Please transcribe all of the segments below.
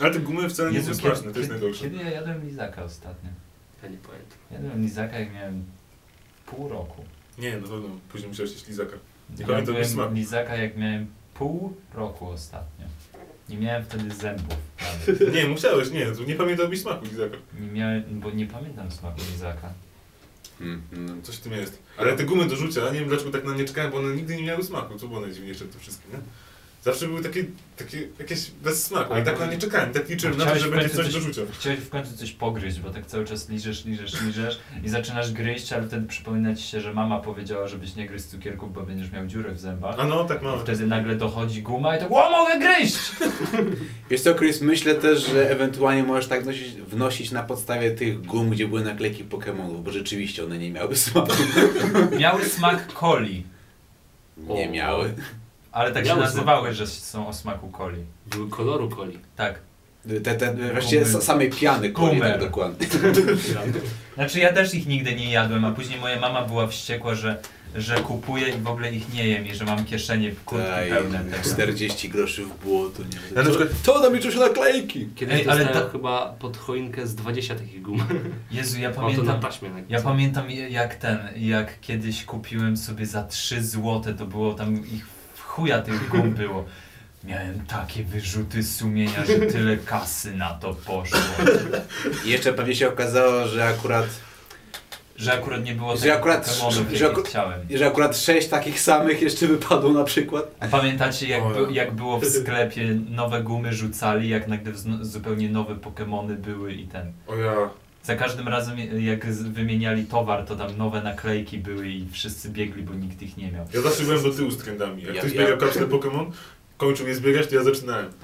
Ale te gumy wcale nie są kiedy, smaczne, to jest kiedy, najgorsze. kiedy ja jadłem lizaka ostatnio? Ja nie pamiętam. Jadłem lizaka jak miałem pół roku. Nie, no to no, później musiałeś jeść lizaka. Nie Ja pamiętam byłem smaku. lizaka jak miałem pół roku ostatnio. Nie miałem wtedy zębów. Nawet. Nie, musiałeś, nie, to nie pamiętałbyś smaku lizaka. Nie miałem, bo nie pamiętam smaku lizaka. Mm, no. Coś w tym jest. Ale te gumy do rzucia, nie wiem dlaczego tak na nie czekałem, bo one nigdy nie miały smaku. Co było najdziwniejsze w tym wszystkim, nie? Zawsze były takie, takie jakieś bez smaku. I tak na nie czekałem, tak liczyłem na to, że będzie coś do coś- rzucia. Chciałeś w końcu coś pogryźć, bo tak cały czas liżesz, liżesz, liżesz i zaczynasz gryźć, ale wtedy przypomina ci się, że mama powiedziała, żebyś nie gryźć cukierków, bo będziesz miał dziurę w zębach. A no, tak I mamy. wtedy nagle dochodzi guma i to o, mogę gryźć! Wiesz co, Chris, myślę też, że ewentualnie możesz tak wnosić, wnosić na podstawie tych gum, gdzie były naklejki Pokemonów, bo rzeczywiście one nie miały smaku. Miały smak coli, Nie O. miały. Ale tak Miały się nazywały, że są o smaku coli. Były koloru coli. Tak. Te, te, właściwie samej piany koli, tak dokładnie. Znaczy ja też ich nigdy nie jadłem, a później moja mama była wściekła, że, że kupuję i w ogóle ich nie jem i że mam kieszenie kurtki Daj, pełne tego. 40 groszy w błoto. Nie? Ja na przykład- To da mi czuć naklejki. Kiedyś Ej, ale chyba pod choinkę z 20 takich gum. Jezu, ja to na pamiętam, taśmie. na- ja pamiętam jak ten, jak kiedyś kupiłem sobie za 3 złote, to było tam ich w chuja tych gum było. Miałem takie wyrzuty sumienia, że tyle kasy na to poszło. I jeszcze pewnie się okazało, że akurat, Że akurat nie było Że takich akurat- Pokemonów, że chciałem. że akurat 6 takich samych jeszcze wypadło na przykład. A pamiętacie jak, by, ja. jak było w sklepie, nowe gumy rzucali, jak nagle zupełnie nowe Pokemony były i ten. O ja. Za każdym razem jak wymieniali towar, to tam nowe naklejki były i wszyscy biegli, bo nikt ich nie miał. Ja zawsze byłem do tyłu z trendami. Jak Ja- ktoś ja- biegał kapsle Pokémon, kończył je zbierać, to ja zaczynałem.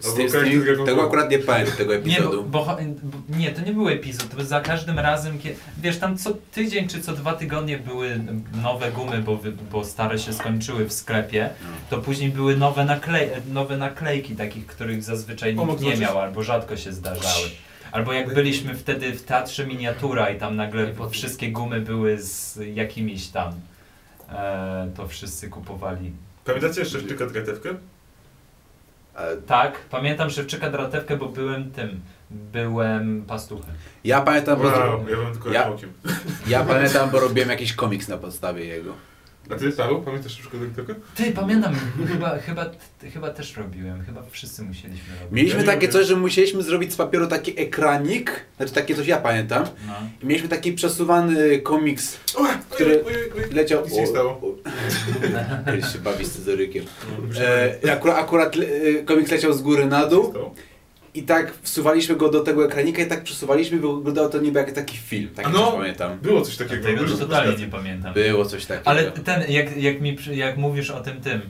Z z z tego akurat nie pamiętam, tego Nie, bo, epizodu. bo, bo, nie, to nie był epizod, to za każdym razem, kie- wiesz, tam co tydzień czy co dwa tygodnie były nowe gumy, bo, bo stare się skończyły w sklepie, No. to później były nowe, naklej, nowe naklejki, takich, których zazwyczaj nikt nie miał, albo rzadko się zdarzały. Albo jak byliśmy wtedy w teatrze miniatura i tam nagle wszystkie gumy były z jakimiś tam, e, to wszyscy kupowali. Pamiętacie jeszcze tylko dratewkę? Ale Tak, pamiętam Szewczyka Dratewkę, bo byłem tym, byłem pastuchem. Ja pamiętam, bo, Wow, ja byłem tylko Ja- ja pamiętam, bo robiłem jakiś komiks na podstawie jego. A ty, Paweł, pamiętasz jeszcze dratewkę? Ty, pamiętam, chyba, chyba, chyba też robiłem, chyba wszyscy musieliśmy robić. Mieliśmy takie coś, że musieliśmy zrobić z papieru taki ekranik, znaczy takie coś ja pamiętam. No. I mieliśmy taki przesuwany komiks, Który leciał... Nic się stało. Kiedyś się bawi scyzorykiem. No, E, akurat akurat e, komiks leciał z góry na dół. I tak wsuwaliśmy go do tego ekranika i tak przesuwaliśmy, bo wyglądało to niby jak taki film, tak no. coś pamiętam. Było coś takiego. Tego było to totalnie nie pamiętam. Było coś takiego. Ale ten, jak, jak, mi, jak mówisz o tym tym,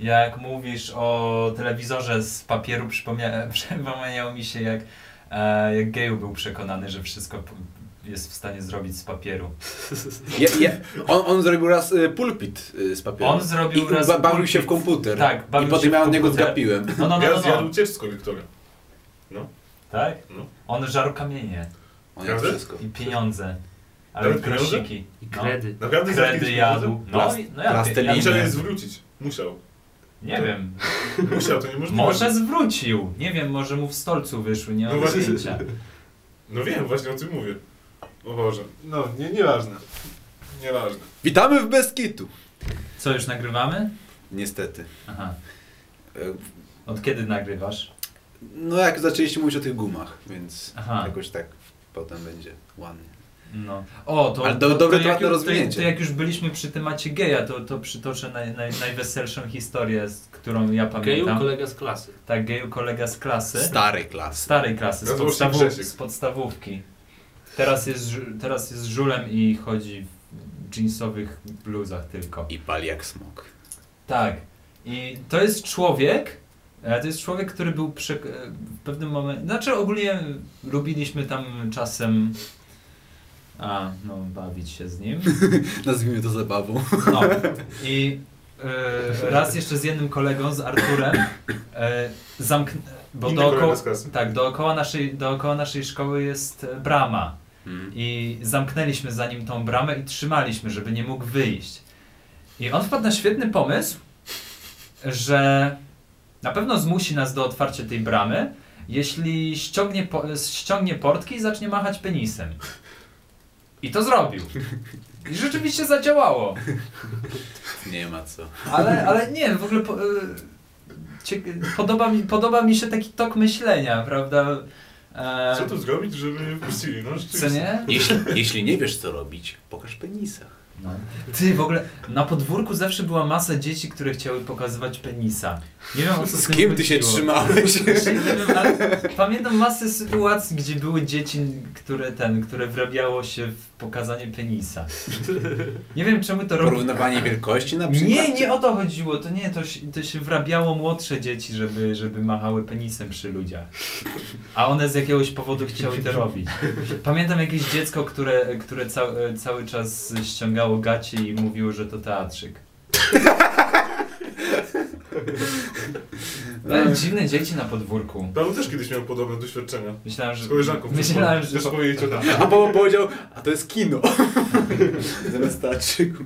jak mówisz o telewizorze z papieru, przypomnia, przypomniało mi się jak, e, jak Geju był przekonany, że wszystko jest w stanie zrobić z papieru. Je, je, on, on zrobił raz y, pulpit y, z papieru. On zrobił I raz ba, bawił pulpit. się w komputer. Tak, I bawił potem się ja od niego zgapiłem. No, no, no, Ja no, zjadł no. ciecz konektora. Tak? No. On żarł kamienie On jadł Prawda? wszystko. i pieniądze. Ale Nawet pieniądze? grosiki. I No. kredy. Naprawdę Kredy kiedyś jadł. pieniądze? No, i- no ja, plasteliny. ja, Musiał je zwrócić. Musiał. Nie wiem. Musiał, to niemożliwe. Może zwrócił. Nie wiem, może mu w stolcu wyszły, nie No mam właśnie. zdjęcia. No wiem, właśnie o tym mówię. O Boże. No, nie, nieważne. Nieważne. Witamy w Beskitu. Co, już nagrywamy? Niestety. Aha. E, Od kiedy nagrywasz? No jak zaczęliście mówić o tych gumach, więc Aha. jakoś tak potem będzie ładnie. No. O, to, Ale do- to, dobre to, jak, to, rozwinięcie. to jak już byliśmy przy temacie geja, to, to przytoczę naj, naj, najweselszą historię, z którą ja Geju, pamiętam. kolega z klasy. Tak, geju kolega z klasy. Starej klasy. starej klasy, z, podstawów, z podstawówki. Teraz jest, teraz jest żulem i chodzi w jeansowych bluzach tylko. I pali jak smok. Tak. I to jest człowiek, to jest człowiek, który był prze, e, w pewnym momencie, znaczy ogólnie lubiliśmy tam czasem a, no, bawić się z nim. Nazwijmy to zabawą. No. I e, raz jeszcze z jednym kolegą, z Arturem, e, zamkn... bo dookoła, tak, dookoła naszej, dookoła naszej szkoły jest e, brama. Hmm. I zamknęliśmy za nim tą bramę i trzymaliśmy, żeby nie mógł wyjść. I on wpadł na świetny pomysł, że na pewno zmusi nas do otwarcia tej bramy, jeśli ściągnie, po, ściągnie portki i zacznie machać penisem. I to zrobił. I rzeczywiście zadziałało. Nie ma co. Ale, ale nie, w ogóle po, y, cie, podoba, mi, podoba mi się taki tok myślenia, prawda? E, Co tu zrobić, żeby wpuścili? No, co nie? Jeśli, jeśli nie wiesz co robić, pokaż penisa. No. Ty, w ogóle na podwórku zawsze była masa dzieci, które chciały pokazywać penisa. Nie wiem o co Z kim ty się trzymałeś? Pamiętam masę sytuacji, gdzie były dzieci, które ten, które wrabiało się w pokazanie penisa. Nie wiem czemu to robiło. Porównywanie wielkości na przykład? Nie, nie o to chodziło, to nie, to się, to się wrabiało młodsze dzieci, żeby, żeby machały penisem przy ludziach. A one z jakiegoś powodu chciały to robić. Pamiętam jakieś dziecko, które, które cał, cały czas ściągało gacie i mówiło, że to teatrzyk. Ale dziwne dzieci na podwórku. Paweł też kiedyś miał podobne doświadczenia. Myślałem, że... Z koleżanką. Myślałem, że... O tym. A Paweł powiedział, a to jest kino. Zamiast teatrzyku.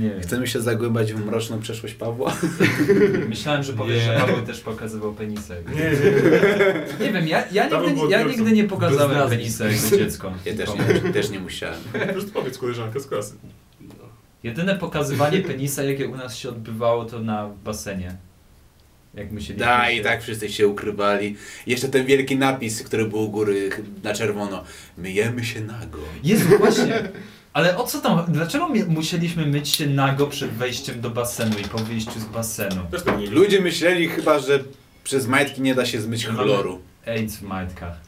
Nie. Chcemy się zagłębać w mroczną przeszłość Pawła? Myślałem, że powiesz, Nie. że Paweł też pokazywał penisę. Nie, nie, nie. Nie wiem, ja, ja, nigdy, ja nigdy nie pokazałem penisa jako dziecko. Ja też nie, też nie musiałem. Po prostu powiedz koleżanka z klasy. Jedyne pokazywanie penisa, jakie u nas się odbywało, to na basenie. Jak Da, się... i tak wszyscy się ukrywali. Jeszcze ten wielki napis, który był u góry na czerwono. Myjemy się nago. Jezu, właśnie. Ale o co tam? Dlaczego musieliśmy myć się nago przed wejściem do basenu i po wyjściu z basenu? Nie. Ludzie myśleli chyba, że przez majtki nie da się zmyć chloru. AIDS w majtkach.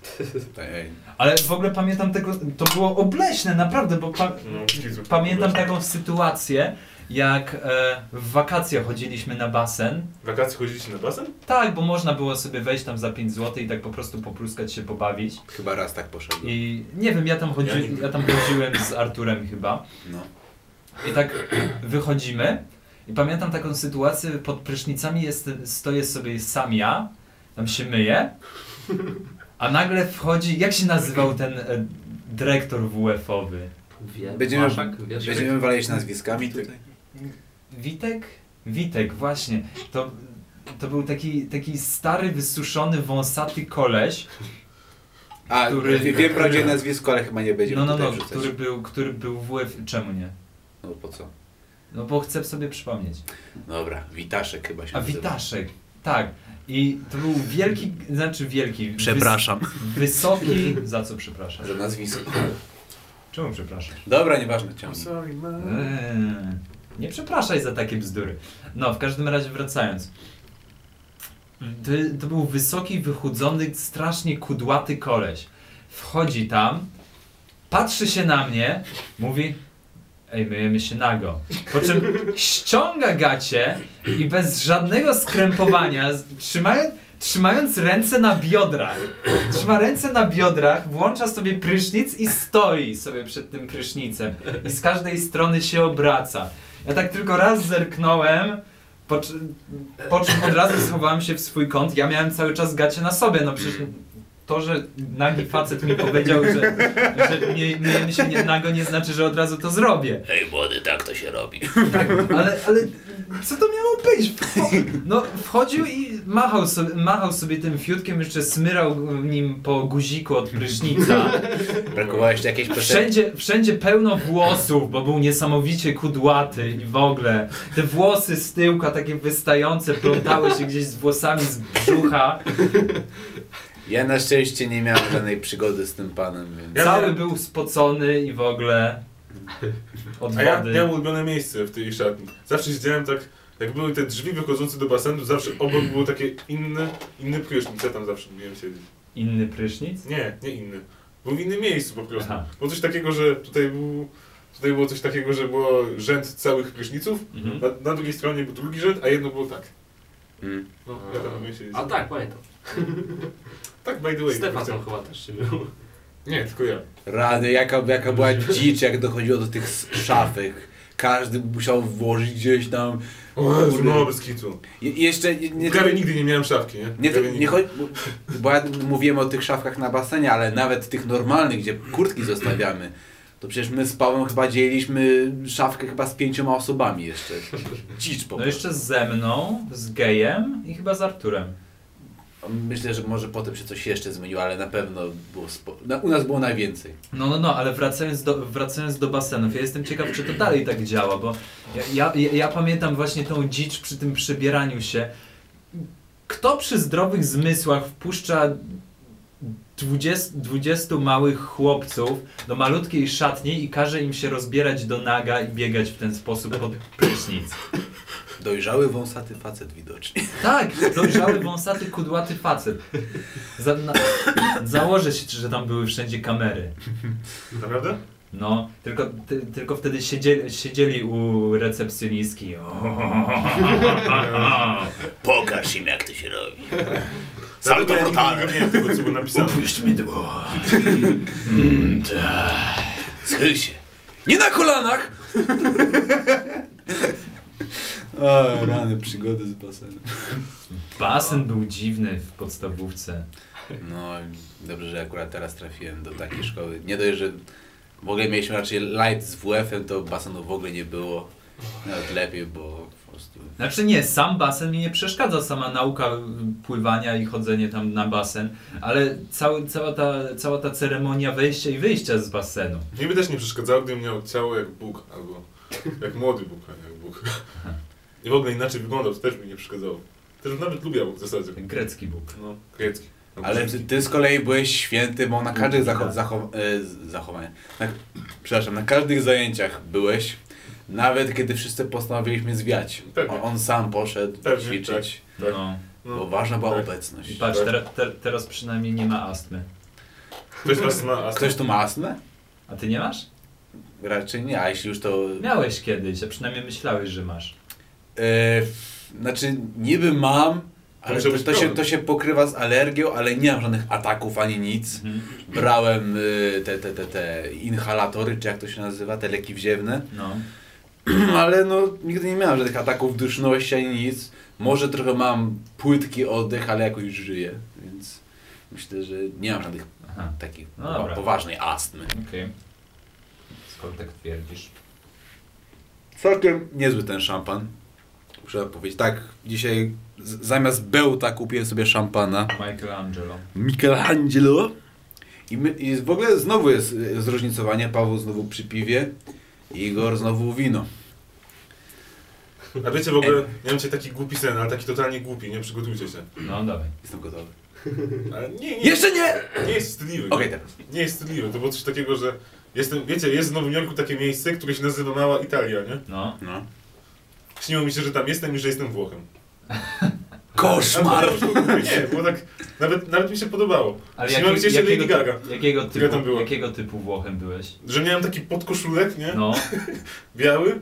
Ej. Ale w ogóle pamiętam tego, to było obleśne, naprawdę, bo pa No, pamiętam taką sytuację, jak e, w wakacje chodziliśmy na basen. W wakacje chodziliście na basen? Tak, bo można było sobie wejść tam za 5 zł i tak po prostu popluskać się, pobawić. Chyba raz tak poszedłem. I nie wiem, ja tam, chodzi, Ja ja tam chodziłem z Arturem chyba. No. I tak wychodzimy i pamiętam taką sytuację, pod prysznicami jest, stoję sobie sam ja, tam się myję, a nagle wchodzi, jak się nazywał ten e, dyrektor WF-owy? Wie, Będziemy- Maszak, wiesz? Będziemy walić nazwiskami tutaj. Witek? Witek, właśnie. To, to był taki, taki stary, wysuszony, wąsaty koleś, A, Który- wie- wiem prawdziwe nazwisko, ale chyba nie będziemy no no no, wrzucać. który był, który był WF... Czemu nie? No po co? No bo chcę sobie przypomnieć. Dobra, Witaszek chyba się A nazywa. Witaszek, tak. I to był wielki, znaczy wielki. Przepraszam. Wys, wysoki. Za co przepraszam? Za nazwisko. Czemu przepraszam? Dobra, nieważne, ciągnij. Sorry, man. Eee, nie przepraszaj za takie bzdury. No, w każdym razie wracając. To, to był wysoki, wychudzony, strasznie kudłaty koleś. Wchodzi tam, patrzy się na mnie, mówi Ej, myjemy się nago. Po czym ściąga gacie i bez żadnego skrępowania, trzymając, trzymając ręce na biodrach, trzyma ręce na biodrach, włącza sobie prysznic i stoi sobie przed tym prysznicem. I z każdej strony się obraca. Ja tak tylko raz zerknąłem, po, po czym od razu schowałem się w swój kąt. Ja miałem cały czas gacie na sobie, no przecież to, że nagi facet mi powiedział, że, że nie, myjemy się nie, nago nie znaczy, że od razu to zrobię. Ej młody, tak to się robi. Tak, ale, ale co to miało być? No, wchodził i machał sobie, machał sobie tym fiutkiem, jeszcze smyrał nim po guziku od prysznica. Brakowało jeszcze jakiejś piosenki. Wszędzie, wszędzie pełno włosów, bo był niesamowicie kudłaty i w ogóle. Te włosy z tyłka takie wystające plątały się gdzieś z włosami z brzucha. Ja na szczęście nie miałem żadnej przygody z tym panem, więc... Ja Cały miałem- był spocony i w ogóle od A ja wody. miałem ulubione miejsce w tej szatni. Zawsze siedziałem tak, jak były te drzwi wychodzące do basenu, zawsze obok było takie inne, inny prysznic. Ja tam zawsze lubiłem siedzieć. Inny prysznic? Nie, nie inny. Był w innym miejscu po prostu. Aha. Było coś takiego, że tutaj był... Tutaj było coś takiego, że było rząd całych pryszniców, Mhm. na, na drugiej stronie był drugi rząd, a jedno było tak. Mm. No, ja tam. A tak, pamiętam. Tak, by the way. Stefan tam chyba też się był. Nie, tylko ja. Rady, jaka, jaka była dzicz, jak dochodziło do tych szafek. Każdy musiał włożyć gdzieś tam. O Jezu, no bez kitu. I jeszcze nie, nie, W nigdy nie miałem szafki, nie? nie, nie, nigdy. chodzi, bo, bo ja mówiłem o tych szafkach na basenie, ale nawet tych normalnych, gdzie kurtki zostawiamy. to przecież my z Pawłem chyba dzieliliśmy szafkę chyba z pięcioma osobami jeszcze. Dzicz po No prostu. jeszcze ze mną, z gejem i chyba z Arturem. Myślę, że może potem się coś jeszcze zmieniło, ale na pewno było spo... u nas było najwięcej. No, no, no, ale wracając do, wracając do basenów, ja jestem ciekaw, czy to dalej tak działa, bo ja, ja, ja pamiętam właśnie tą dzicz przy tym przebieraniu się. Kto przy zdrowych zmysłach wpuszcza 20, 20 małych chłopców do malutkiej szatni i każe im się rozbierać do naga i biegać w ten sposób pod prysznic? Dojrzały, wąsaty facet widocznie. Tak, dojrzały, wąsaty, kudłaty facet. Za, na, założę się, że tam były wszędzie kamery. Naprawdę? No, tylko, ty, tylko wtedy siedzieli, siedzieli u recepcjonistki. Pokaż im jak to się robi. Salto ja nigdy nie tego, co było napisane. Puść mi dłoń. Schyl się. Nie na kolanach! O, rany przygody z basenem. Basen był dziwny w podstawówce. No, dobrze, że akurat teraz trafiłem do takiej szkoły. Nie dość, że w ogóle mieliśmy raczej light z WF-em, to basenu w ogóle nie było. Nawet lepiej, bo po prostu... Znaczy nie, sam basen mi nie przeszkadza, sama nauka pływania i chodzenie tam na basen, ale cały, cała, ta, cała ta ceremonia wejścia i wyjścia z basenu. By też nie przeszkadzało, gdybym miał ciało jak Bóg, albo jak młody Bóg, a nie jak Bóg. I w ogóle inaczej wyglądał, to też mi nie przeszkadzało. Też nawet lubię Bóg w zasadzie. Grecki Bóg. No, grecki. Albo Ale ty, ty z kolei byłeś święty, bo na każdych zacho zacho e, na, przepraszam, na każdych zajęciach byłeś, nawet kiedy wszyscy postanowiliśmy zwiać. Pewnie. On, on sam poszedł Pewnie, ćwiczyć, Tak. No. No. bo ważna była Tak. obecność. I patrz, te, te, teraz przynajmniej nie ma astmy. Ktoś was ma astmę? Ktoś tu ma astmę? A ty nie masz? Raczej nie, a jeśli już to... Miałeś kiedyś, a przynajmniej myślałeś, że masz. E, znaczy, niby mam, ale to, to, się, to się pokrywa z alergią, ale nie mam żadnych ataków ani nic. Mhm. Brałem y, te, te, te, te inhalatory, czy jak to się nazywa, te leki wziewne. No. Ale no, nigdy nie miałem żadnych ataków duszności ani nic. Może trochę mam płytki oddech, ale jakoś żyję, więc myślę, że nie mam żadnych Aha. takich No poważnej astmy. Okej. Skoro tak twierdzisz. Całkiem niezły ten szampan. Muszę powiedzieć, tak, dzisiaj z- zamiast bełta kupiłem sobie szampana. Michelangelo. Michelangelo. I, my, I w ogóle znowu jest y, zróżnicowanie. Paweł znowu przy piwie, Igor znowu wino. A wiecie w ogóle, ja mam dzisiaj taki głupi sen, ale taki totalnie głupi, nie? Przygotujcie się. No dawaj. Jestem gotowy. Ale nie, nie, Jeszcze nie! nie jest wstydliwy. Okej, teraz. Nie jest wstydliwy, to było coś takiego, że jestem, wiecie, jest w Nowym Jorku takie miejsce, które się nazywa Mała Italia, nie? No. No. Śniło mi się, że tam jestem i że jestem Włochem. Koszmar! Było- Nie, było tak, nawet, nawet mi się podobało. Ale Śniło mi się jeszcze Lady jakiego, Gaga. jakiego, typu, tam jakiego typu Włochem byłeś? Że miałem taki podkoszulek, nie? No. Biały.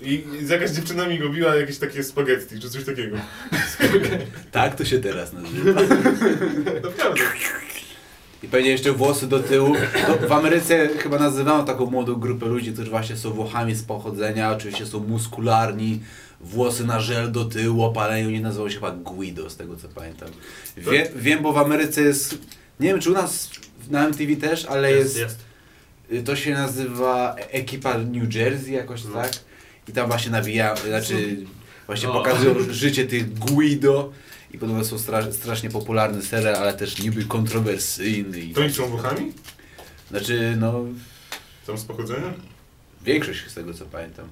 I i jakaś dziewczyna mi robiła jakieś takie spaghetti, czy coś takiego. Tak to się teraz nazywa. Naprawdę. I pewnie jeszcze włosy do tyłu. To w Ameryce chyba nazywano taką młodą grupę ludzi, którzy właśnie są Włochami z pochodzenia, oczywiście są muskularni, włosy na żel do tyłu, opaleni, oni nazywają się chyba Guido, z tego co pamiętam. Wie, wiem, bo w Ameryce jest, nie wiem czy u nas na MTV też, ale jest, jest. y, to się nazywa ekipa New Jersey jakoś No. tak. I tam właśnie nawija, znaczy właśnie O. pokazują życie tych Guido. I podobno są stra strasznie popularny serial, ale też niby kontrowersyjny. I To oni są Włochami? Znaczy, no, Tam z pochodzenia? większość z tego co pamiętam.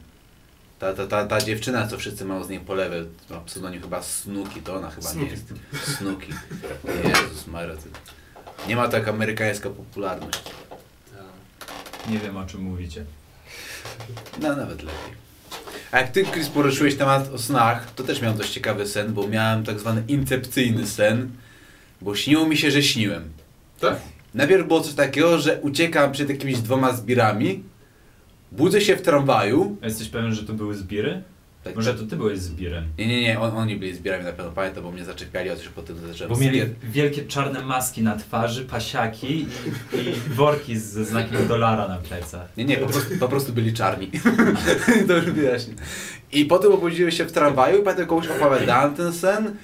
Ta, ta, ta, ta dziewczyna, co wszyscy mają z niej po lewej, ma pseudonim chyba Snooki, to ona chyba Snooki. nie jest. Snooki. Jezus Maria, ty. Nie ma tak amerykańska popularność. Nie wiem o czym mówicie. No, nawet lepiej. A jak ty, Chris, poruszyłeś temat o snach, to też miałem dość ciekawy sen, bo miałem tak zwany incepcyjny sen, bo śniło mi się, że śniłem. Tak? Najpierw było coś takiego, że uciekam przed jakimiś dwoma zbirami, budzę się w tramwaju. A jesteś pewien, że to były zbiry? Tak, Może to ty byłeś zbirem? Nie, nie, nie, on, oni byli zbirami na pewno, pamiętam, bo mnie zaczepiali, a coś potem zacząłem Bo mieli zbier- wielkie czarne maski na twarzy, pasiaki i, i worki ze znakiem dolara na plecach. Nie, nie, po prostu, po prostu byli czarni. to już wyjaśnię. I potem obudziłem się w tramwaju i pamiętam, komuś opowiadałem ten sen.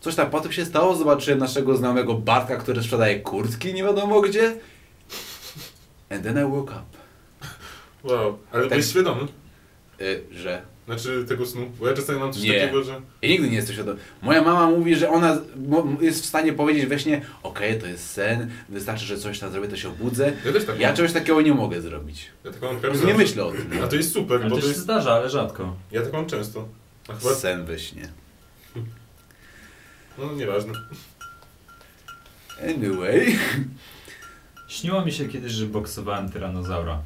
Coś tam potem się stało, zobaczyłem naszego znajomego Bartka, który sprzedaje kurtki nie wiadomo gdzie. And then I woke up. Wow, ale Tak. byłeś świadomy? Y, że... Znaczy tego snu? Bo ja czasami mam coś Nie. takiego, że... Ja nigdy nie jestem świadomy. Moja mama mówi, że ona jest w stanie powiedzieć we śnie, okej, to jest sen, wystarczy, że coś tam zrobię, to się obudzę. Ja też tak Ja mam. czegoś takiego nie mogę zrobić. Ja tak mam prawie nie zawsze. myślę o tym. A to jest super, Ale bo to to się jest... zdarza, ale rzadko. Ja tak mam często. A chyba... Sen we śnie. No nieważne. Anyway. Śniło mi się kiedyś, że boksowałem tyranozaura.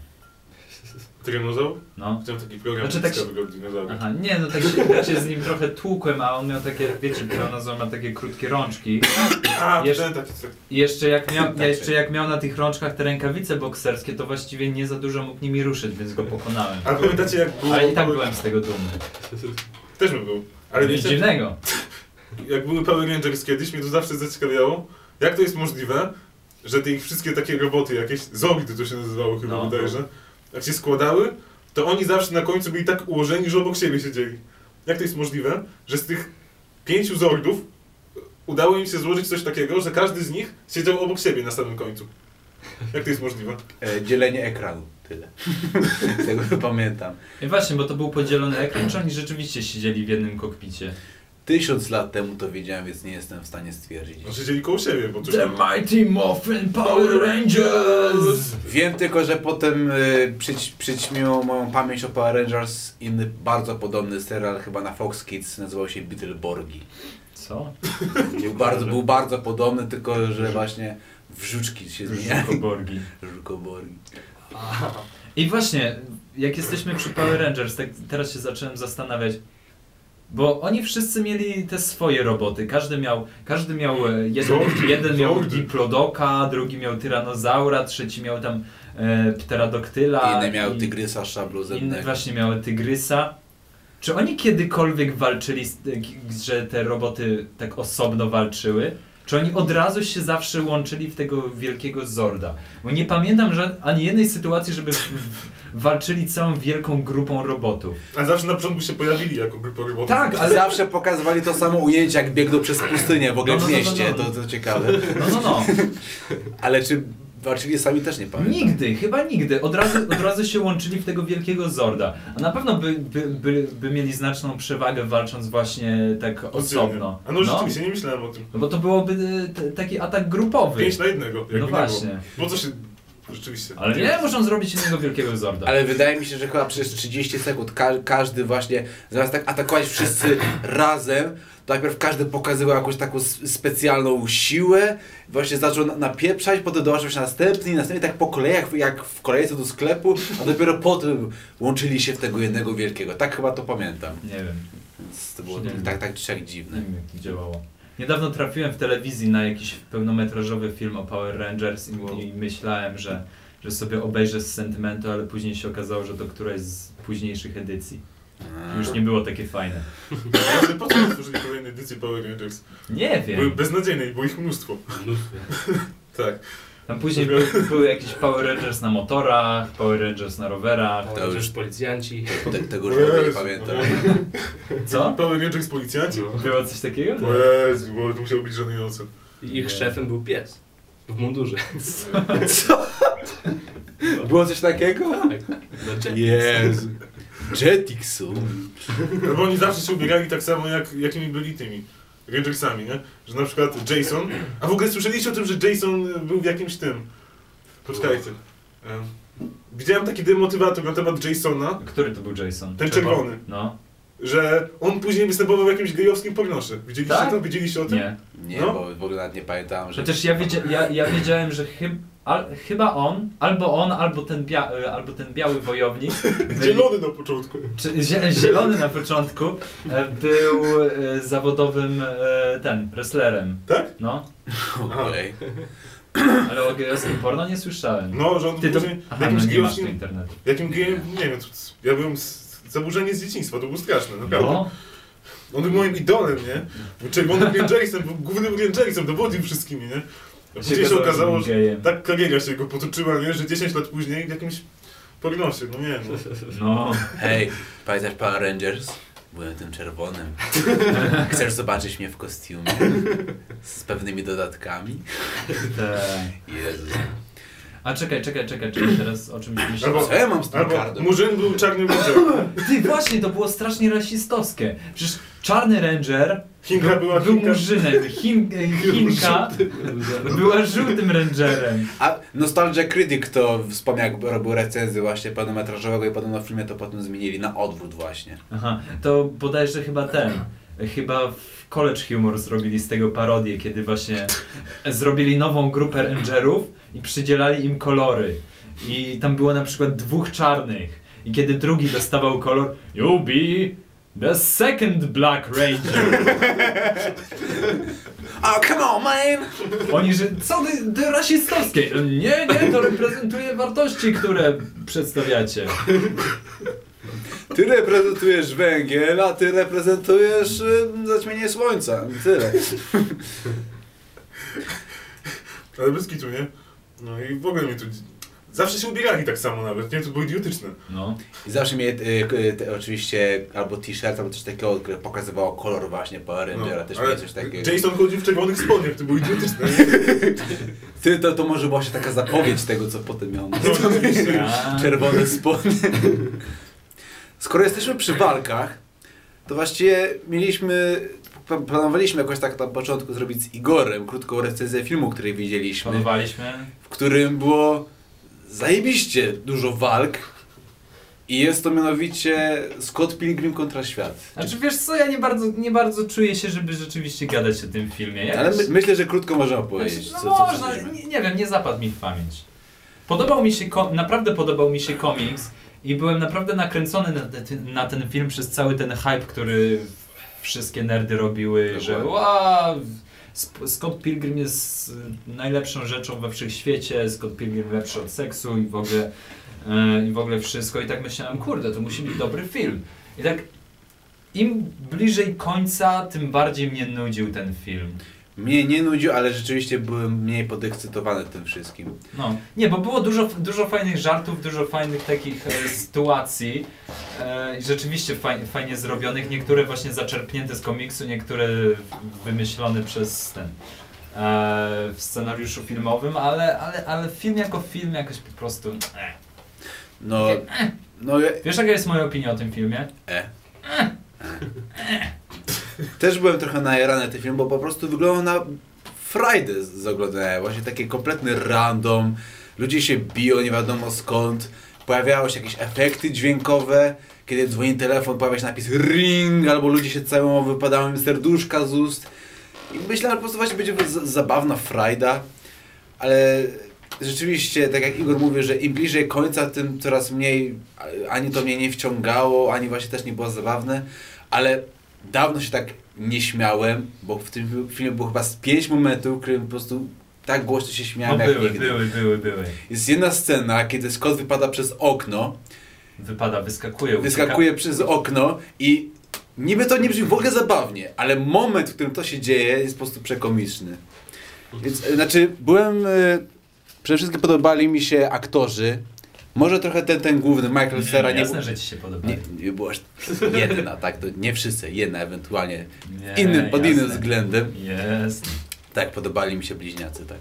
Tyranozaur? No. Chciałem taki program Znaczy, tak się- dinozaura. Aha, nie, no tak się, tak się z nim trochę tłukłem, a on miał takie, wiecie, tyranozaur ma takie krótkie rączki. A, Jeszcze- jeszcze... taki... tak. Jeszcze jak, miał, Tak, ja jeszcze jak miał na tych rączkach te rękawice bokserskie, to właściwie nie za dużo mógł nimi ruszyć, więc go pokonałem. A pamiętacie jak było... Ale i tak byłem z tego dumny. Też bym był. Ale Nic dziwnego. jak były Power Rangers kiedyś, mnie to zawsze zaciekawiało, jak to jest możliwe, że te ich wszystkie takie roboty, jakieś Zordy to się nazywało chyba, No. wydaje, że jak się składały, to oni zawsze na końcu byli tak ułożeni, że obok siebie siedzieli. Jak to jest możliwe, że z tych pięciu Zordów udało im się złożyć coś takiego, że każdy z nich siedział obok siebie na samym końcu? Jak to jest możliwe? E, dzielenie ekranu. Tyle. Z tego pamiętam. I właśnie, bo to był podzielony ekran, czy oni rzeczywiście siedzieli w jednym kokpicie? Tysiąc lat temu to wiedziałem, więc nie jestem w stanie stwierdzić. No siedzieli koło siebie, bo coś The Mighty Morphin Power Rangers! Wiem tylko, że potem y, przyć, przyćmiło moją pamięć o Power Rangers inny bardzo podobny serial chyba na Fox Kids nazywał się Beetleborgi. Co? Był bardzo, był bardzo podobny, tylko że właśnie w żuczki się zmieniały. Żukoborgi. Żukoborgi. I właśnie, jak jesteśmy przy Power Rangers, tak teraz się zacząłem zastanawiać, bo oni wszyscy mieli te swoje roboty. Każdy miał, każdy miał e, jeden, Zordy, jeden miał. Diplodoka, drugi miał Tyranozaura, trzeci miał tam e, Pterodoktyla. Inny miał i- tygrysa Inne szablozemnego. właśnie miały Tygrysa. Czy oni kiedykolwiek walczyli, z, że te roboty tak osobno walczyły? Czy oni od razu się zawsze łączyli w tego wielkiego Zorda? Bo nie pamiętam że ani jednej sytuacji, żeby walczyli całą wielką grupą robotów. A zawsze na początku się pojawili jako grupa robotów. Tak, Ale zawsze pokazywali to samo ujęcie, jak biegną przez pustynię w ogóle No, w no, no, mieście, no, no. to, to ciekawe. No, no, no. Ale czy walczyli sami też nie pamiętam. Nigdy, chyba nigdy. Od razu, od razu się łączyli w tego wielkiego Zorda. A na pewno by, by, by, by mieli znaczną przewagę walcząc właśnie tak osobno. A no rzeczywiście, nie myślałem o tym. No bo to byłoby e, t- taki atak grupowy. Pięć na jednego, No nie właśnie. było. Po co się... Rzeczywiście. Ale nie, muszą zrobić innego wielkiego Zorda. Ale wydaje mi się, że chyba przez 30 sekund ka każdy właśnie, zamiast tak atakować wszyscy razem, najpierw każdy pokazywał jakąś taką specjalną siłę, właśnie zaczął na- napieprzać, potem dołączył się następny i następnie tak po kolei, jak, jak w kolejce do sklepu, a dopiero potem łączyli się w tego jednego wielkiego. Tak chyba to pamiętam. Nie wiem, Więc to było Nie tak, tak czy nie dziwne. wiem jak to działało. Niedawno trafiłem w telewizji na jakiś pełnometrażowy film o Power Rangers i, i myślałem, że, że sobie obejrzę z sentymentu, ale później się okazało, że to któraś z późniejszych edycji. Już nie było takie fajne. Ale po co stworzyli kolejne edycje Power Rangers? Nie Były wiem. beznadziejne i było ich mnóstwo. Mnóstwo. Tak. Tam później były, były jakieś Power Rangers na motorach, Power Rangers na rowerach. Już- już policjanci. Te, tego już nie pamiętam. Co? Power Rangers policjanci? No. Było coś takiego? Jezu, bo to musiało być żenujące. I Ich szefem był pies. W mundurze. Było coś takiego? Tak. Jezu. Jetix są. No bo oni zawsze się ubierali tak samo, jak, jakimi byli tymi Rangersami, nie? Że na przykład Jason... A w ogóle słyszeliście o tym, że Jason był w jakimś tym... Poczekajcie. Em, Widziałem taki demotywator na temat Jasona, Który to był Jason? Ten czerwony. No. że on później występował w jakimś gejowskim pornosze. Widzieliście Tak? to? Widzieliście o tym? Nie. Nie, No. bo w ogóle nawet nie pamiętałem, że... Przecież ja, wiedzia ja, ja wiedziałem, że chyb al chyba on, albo on, albo ten, bia y, albo ten biały wojownik, byli- Zielony na początku. czy, zie zielony na początku, e, był e, zawodowym e, ten, wrestlerem. Tak? No, Okej. ale o gejowskim porno nie słyszałem. No, że on Ty to... Aha, jakimś no nie masz internetu. Jakim gejem... Nie wiem, to, ja byłem... z- Zaburzenie z dzieciństwa, to było straszne, naprawdę. No, On był moim idolem, nie? Był czerwonym Rangersem, był głównym Rangersem, dowodził wszystkimi, nie? Później się okazało, że gejem. tak kariera się go potoczyła, nie? Że 10 lat później w jakimś pornosie, no nie no. No, Hej, pamiętasz Power Rangers? Byłem tym czerwonym. Chcesz zobaczyć mnie w kostiumie? Z pewnymi dodatkami? Jezu. A czekaj, czekaj, czekaj, czekaj, teraz o czymś myślę. Albo- Co ja mam z tym Albo kardem? Murzyn był czarnym ludziom. Ty, właśnie, to było strasznie rasistowskie. Przecież Czarny Ranger Chinka była był Chinka. murzynem, Chin, Chinka była żółtym rangerem. A Nostalgia Critic to wspomniał, jak robił recenzję właśnie pełnometrażowego i podobno w filmie to potem zmienili na odwrót właśnie. Aha, to bodajże chyba ten, chyba w College Humor zrobili z tego parodię, kiedy właśnie zrobili nową grupę rangerów i przydzielali im kolory. I tam było na przykład dwóch czarnych. I kiedy drugi dostawał kolor, you'll be the second Black Ranger. Oh, come on, man! Oni, że co ty, ty rasistowskie? Nie, nie, to reprezentuje wartości, które przedstawiacie. Ty reprezentujesz węgiel, a ty reprezentujesz y, zaćmienie słońca. Tyle. Ale bez kitu, nie? No i w ogóle mnie tu... Zawsze się ubierali tak samo nawet, nie? To było idiotyczne. No. I zawsze mieli y, y, te, oczywiście albo t-shirt, albo coś takiego, które pokazywało kolor właśnie Power Rangera. No, Też ale mieli coś takiego. Jason chodził w czerwonych spodniach, to było idiotyczne. Ty, to, to może była się taka zapowiedź tego, co potem miał. No, oczywiście. Czerwone spodnie. Skoro jesteśmy przy walkach, to właściwie mieliśmy, pla- planowaliśmy jakoś tak na początku zrobić z Igorem krótką recenzję filmu, który widzieliśmy, Planowaliśmy. w którym było zajebiście dużo walk i jest to mianowicie Scott Pilgrim kontra świat. Znaczy wiesz co, ja nie bardzo, nie bardzo czuję się, żeby rzeczywiście gadać o tym filmie. Ja Ale my, myślę, że krótko możemy opowiedzieć. Znaczy, co, no co można, sądzimy. nie, nie wiem, nie zapadł mi w pamięć. Podobał mi się, naprawdę podobał mi się komiks i byłem naprawdę nakręcony na, te, na ten film przez cały ten hype, który wszystkie nerdy robiły, że Dokładnie. wow, Scott Pilgrim jest y, najlepszą rzeczą we wszechświecie, Scott Pilgrim lepszy od seksu i w ogóle, e, i w ogóle wszystko. I tak myślałem, kurde, to musi być dobry film. I tak im bliżej końca, tym bardziej mnie nudził ten film. Mnie nie nudził, ale rzeczywiście byłem mniej podekscytowany tym wszystkim. No, nie, bo było dużo, dużo fajnych żartów, dużo fajnych takich e, sytuacji e, rzeczywiście fajnie, fajnie zrobionych, niektóre właśnie zaczerpnięte z komiksu, niektóre wymyślone przez ten e, w scenariuszu filmowym, ale, ale, ale film jako film jakoś po prostu... E. No, no ja- Wiesz jaka jest moja opinia o tym filmie? E. Też byłem trochę najarany tym filmem, bo po prostu wyglądał na frajdę z oglądania. Właśnie taki kompletny random. Ludzie się biją nie wiadomo skąd. Pojawiały się jakieś efekty dźwiękowe. Kiedy dzwoni telefon, pojawia się napis ring, albo ludzie się całują, wypadają im serduszka z ust. I myślałem, że po prostu właśnie będzie zabawna frajda. Ale rzeczywiście, tak jak Igor mówi, że im bliżej końca, tym coraz mniej, ani to mnie nie wciągało, ani właśnie też nie było zabawne, ale dawno się tak nie śmiałem, bo w tym filmie było chyba z pięć momentów, w którym po prostu tak głośno się No śmiałem jak były, nigdy. były, były, były. Jest jedna scena, kiedy Scott wypada przez okno, Wypada, wyskakuje. ucieka- wyskakuje przez okno i niby to nie brzmi w ogóle zabawnie, ale moment, w którym to się dzieje jest po prostu przekomiczny. Więc, e, znaczy, byłem... e, Przede wszystkim podobali mi się aktorzy. Może trochę ten, ten główny, Michael Cera, nie, Jasne, że ci się podoba. nie, nie jedna, tak, to nie wszyscy, jedna ewentualnie. Nie, Innym, pod innym jasne. względem. Jest. Tak, podobali mi się bliźniacy, tak.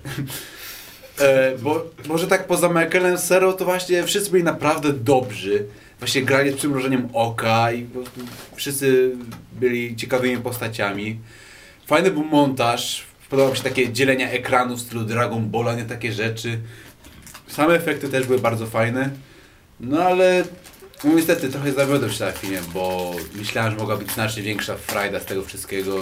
E, bo może tak poza Michaelem Serą to właśnie wszyscy byli naprawdę dobrzy. Właśnie grali z przymrużeniem oka i po prostu wszyscy byli ciekawymi postaciami. Fajny był montaż. Podobało mi się takie dzielenia ekranu w stylu Dragon Balla, nie takie rzeczy. Same efekty też były bardzo fajne. No ale no niestety trochę zawiodłem się na filmie, bo myślałem, że mogła być znacznie większa frajda z tego wszystkiego,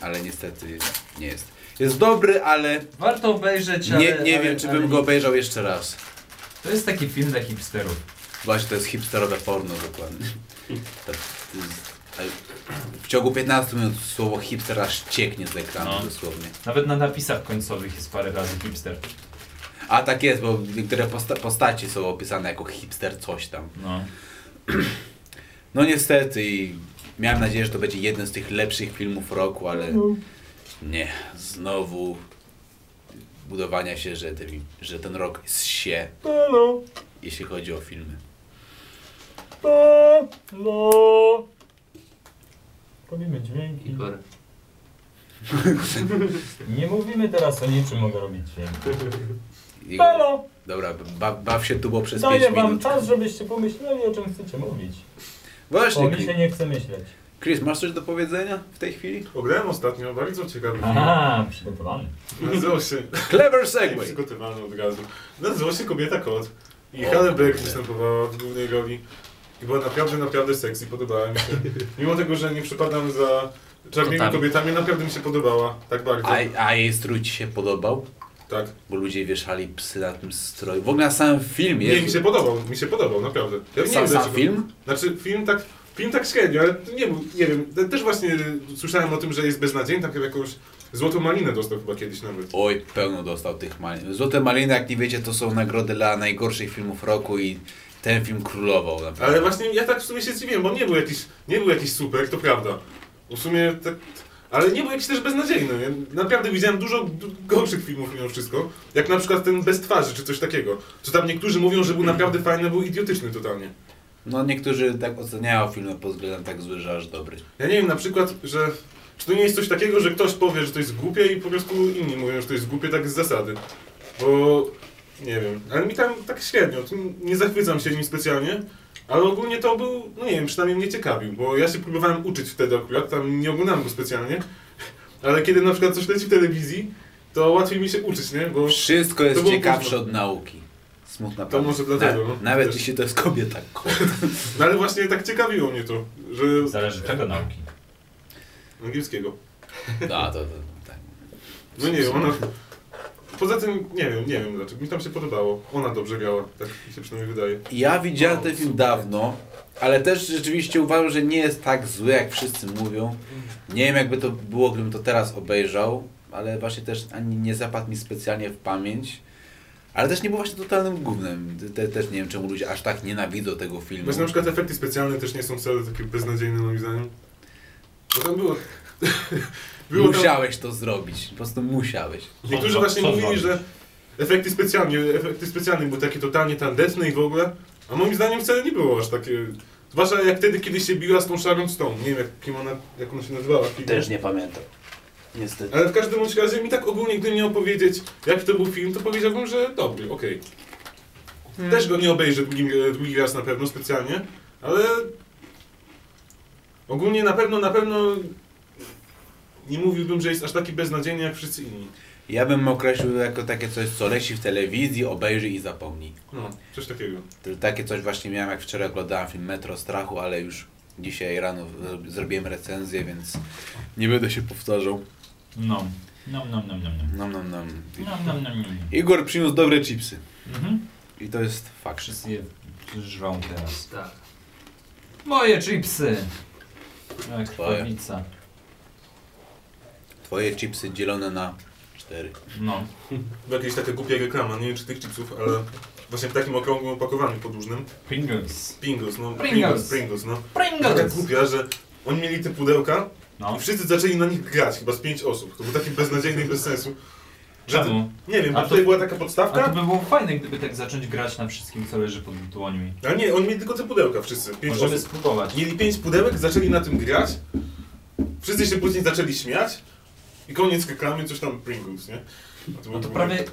ale niestety nie jest. Jest dobry, ale Warto obejrzeć, ale... nie, nie ale, wiem, czy ale bym go obejrzał jeszcze raz. To jest taki film dla hipsterów. Właśnie to jest hipsterowe porno dokładnie. W ciągu 15 minut słowo hipster aż cieknie z ekranu No. dosłownie. Nawet na napisach końcowych jest parę razy hipster. A tak jest, bo niektóre posta postaci są opisane jako hipster coś tam. No. No niestety i miałem nadzieję, że to będzie jeden z tych lepszych filmów roku, ale nie. Znowu budowania się, że ten, że ten rok jest się, Halo, jeśli chodzi o filmy. halo. Robimy dźwięki. Igor. Nie mówimy teraz o niczym, mogę robić dźwięk. I- Halo. Dobra, ba, baw się tu, bo przez Daję 5 wam minut. czas, żebyście pomyśleli o czym chcecie mówić. Bo Właśnie, mi się nie chce myśleć. Chris, masz coś do powiedzenia w tej chwili? Ograłem ostatnio, bardzo ciekawy film. Aha, przygotowany. Nazywał się... Clever segway! Przygotowany od razu. Nazywał się Kobieta Kot. I Halle Berry występowała w głównej roli. I była naprawdę, naprawdę sexy, podobała mi się. Mimo tego, że nie przypadam za czarnymi kobietami, naprawdę mi się podobała. Tak bardzo. A, a jej strój ci się podobał? Tak. Bo ludzie wieszali psy na tym stroju. W ogóle na samym filmie. Nie, mi się podobał, mi się podobał, naprawdę. Ja nie Sam, sam film? Znaczy, film tak, film tak średnio, ale nie, nie wiem, te- też właśnie słyszałem o tym, że jest beznadziejny, tak jakąś złotą malinę dostał chyba kiedyś nawet. Oj, pełno dostał tych malin. Złote maliny, jak nie wiecie, to są nagrody dla najgorszych filmów roku i ten film królował. Naprawdę. Ale właśnie ja tak w sumie się zdziwiłem, bo nie był jakiś, nie był jakiś super, to prawda. W sumie tak, ale nie był jakiś też beznadziejny. Ja naprawdę widziałem dużo gorszych filmów mimo wszystko, jak na przykład ten Bez twarzy, czy coś takiego. Co tam niektórzy mówią, że był naprawdę fajny, był idiotyczny totalnie. No niektórzy tak oceniają film pod względem tak zły, że aż dobry. Ja nie wiem na przykład, że czy to nie jest coś takiego, że ktoś powie, że to jest głupie i po prostu inni mówią, że to jest głupie tak z zasady. Bo nie wiem, ale mi tam tak średnio, nie zachwycam się nim specjalnie, ale ogólnie to był, no nie wiem, przynajmniej mnie ciekawił, bo ja się próbowałem uczyć wtedy akurat, tam nie oglądałem go specjalnie, ale kiedy na przykład coś leci w telewizji, to łatwiej mi się uczyć, nie? Bo Wszystko jest To ciekawsze późno. od nauki. Smutna To prawda. może dlatego, Na, no. nawet Też. jeśli to jest kobieta. no ale właśnie tak ciekawiło mnie to, że Zależy czego nauki. angielskiego. No, to, to, tak. No nie wiem, ona... Poza tym, nie wiem, nie wiem dlaczego, mi tam się podobało. Ona dobrze grała, tak mi się przynajmniej wydaje. Ja widziałem ten film dawno, ale też rzeczywiście uważam, że nie jest tak zły, jak wszyscy mówią. Nie wiem, jakby to było, gdybym to teraz obejrzał, ale właśnie też ani nie zapadł mi specjalnie w pamięć. Ale też nie był właśnie totalnym gównem. Te, też nie wiem, czemu ludzie aż tak nienawidzą tego filmu. Właśnie na przykład efekty specjalne też nie są wcale takie beznadziejne moim zdaniem. Bo tam było... było tam... Musiałeś to zrobić. Po prostu musiałeś. Niektórzy właśnie co mówili, zrobić? że efekty specjalne, efekty specjalne były takie totalnie tandetne i w ogóle, a moim zdaniem wcale nie było aż takie... Zwłaszcza jak wtedy, kiedy się biła z tą Sharon Stone. Nie wiem, jak, kim ona, jak ona się nazywała. w filmie. nie pamiętam. Niestety. Ale w każdym bądź razie mi tak ogólnie, gdybym miał powiedzieć, jaki to był film, to powiedziałbym, że dobry, okej. Też go nie obejrzę drugi, drugi raz na pewno specjalnie, ale ogólnie na pewno, na pewno nie mówiłbym, że jest aż taki beznadziejny jak wszyscy inni. Ja bym określił jako takie coś, co leci w telewizji, obejrzyj i zapomnij. No, coś takiego. Takie coś właśnie miałem, jak wczoraj oglądałem film Metro Strachu, ale już dzisiaj rano zro- zrobiłem recenzję, więc nie będę się powtarzał. No. Nom, nom, nom, nom, nom. Nom, nom, nom. Nom, nom, nom, nom. Igor przyniósł dobre chipsy. Mhm. I to jest fakt. Wszyscy je żrą teraz. Tak. Moje chipsy! Jak Twoje. Twoje chipsy dzielone na cztery. No. Była jakaś taka głupia reklama, nie wiem czy tych chipsów, ale właśnie w takim okrągłym opakowaniu podłużnym. Pringles. Pringles, no. Pringles. Pringles, no. Taka Pringles! głupia, że oni mieli te pudełka No. i wszyscy zaczęli na nich grać, chyba z pięć osób. To był taki beznadziejny bez sensu. Że Czemu? Nie wiem, A a to- tutaj była taka A podstawka, to by było fajne, gdyby tak zacząć grać na wszystkim, co leży pod dłońmi. ale nie, oni mieli tylko te pudełka wszyscy, pięć Możemy osób. spróbować. Mieli pięć pudełek, zaczęli na tym grać, wszyscy się później zaczęli śmiać i koniec reklamy, coś tam Pringles, nie? A No to prawie,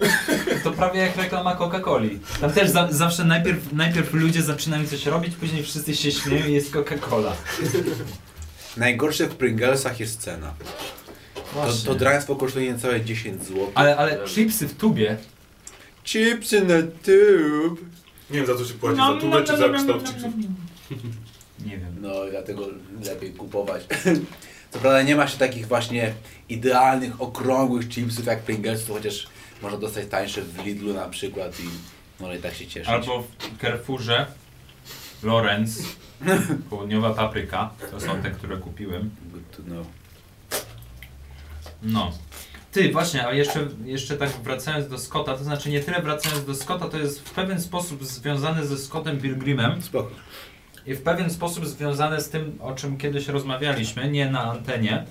to prawie jak reklama Coca-Coli. Tam też za, zawsze najpierw, najpierw ludzie zaczynają coś robić, później wszyscy się śmieją i jest Coca-Cola. Najgorsze w Pringlesach jest cena. To, Właśnie. to draństwo kosztuje niecałe 10 zł. Ale, ale chipsy w tubie. Chipsy na tube. Nie wiem za co się płaci, za tubę czy za kształt chipsów. Nie wiem. No, dlatego lepiej kupować. Co prawda nie ma się takich właśnie idealnych, okrągłych chipsów jak Pringles, to chociaż można dostać tańsze w Lidlu na przykład i może i tak się cieszyć. Albo w Carrefourze Lorenz, południowa papryka. To są te, które kupiłem. Good to know. No. Ty, właśnie, a jeszcze, jeszcze tak wracając do Scotta, to znaczy nie tyle wracając do Scotta, to jest w pewien sposób związane ze Scottem Pilgrimem Spoko. i w pewien sposób związane z tym, o czym kiedyś rozmawialiśmy, nie na antenie,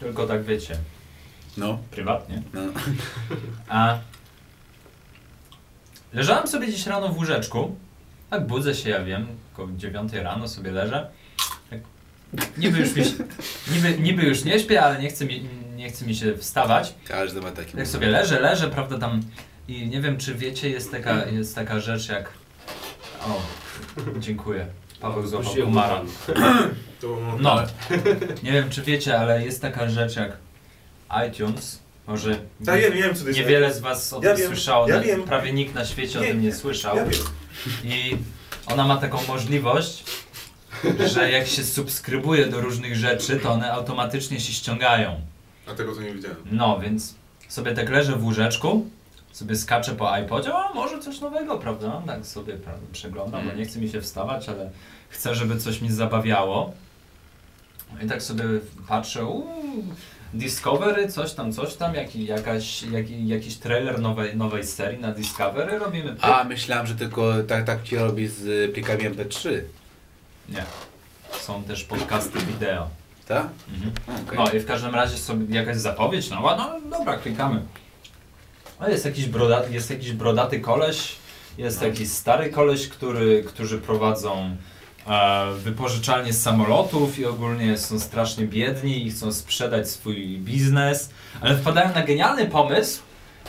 tylko tak wiecie, No, prywatnie. no. A leżałem sobie dziś rano w łóżeczku, tak budzę się, ja wiem, około 9 rano sobie leżę. Tak, niby, już mi się, niby, niby już nie śpię, ale nie chce mi, nie chce mi się wstawać. Każdy ma taki Jak sobie leżę, leżę, prawda, tam I nie wiem, czy wiecie, jest taka, jest taka rzecz jak... O, dziękuję. Paweł złapał Spuściłem komara. butan. To, No, nie wiem, czy wiecie, ale jest taka rzecz jak iTunes. Może Tak, ja wiem, co to jest. niewiele z was o Ja tym wiem, słyszało, ja wiem. prawie nikt na świecie o Nie, tym nie nie, słyszał. Ja wiem. I ona ma taką możliwość, że jak się subskrybuje do różnych rzeczy, to one automatycznie się ściągają. A tego to nie widziałem. No, więc sobie tak leżę w łóżeczku, sobie skaczę po iPodzie, a może coś nowego, prawda? Tak sobie prawda, przeglądam, bo nie chce mi się wstawać, ale chcę, żeby coś mi zabawiało. I tak sobie patrzę, uuu, Discovery, coś tam, coś tam, jaki, jakaś, jaki, jakiś trailer nowej, nowej serii na Discovery, robimy pyk. A, myślałem, że tylko tak, tak ci robi z y, plikami MP3. Nie. Są też podcasty wideo. Tak? Mhm. Okej. No i w każdym razie sobie jakaś zapowiedź, no, no dobra, klikamy. A jest jakiś, broda, jest jakiś brodaty koleś, jest jakiś stary koleś, który, którzy prowadzą e, wypożyczalnię samolotów i ogólnie są strasznie biedni i chcą sprzedać swój biznes, ale wpadają na genialny pomysł,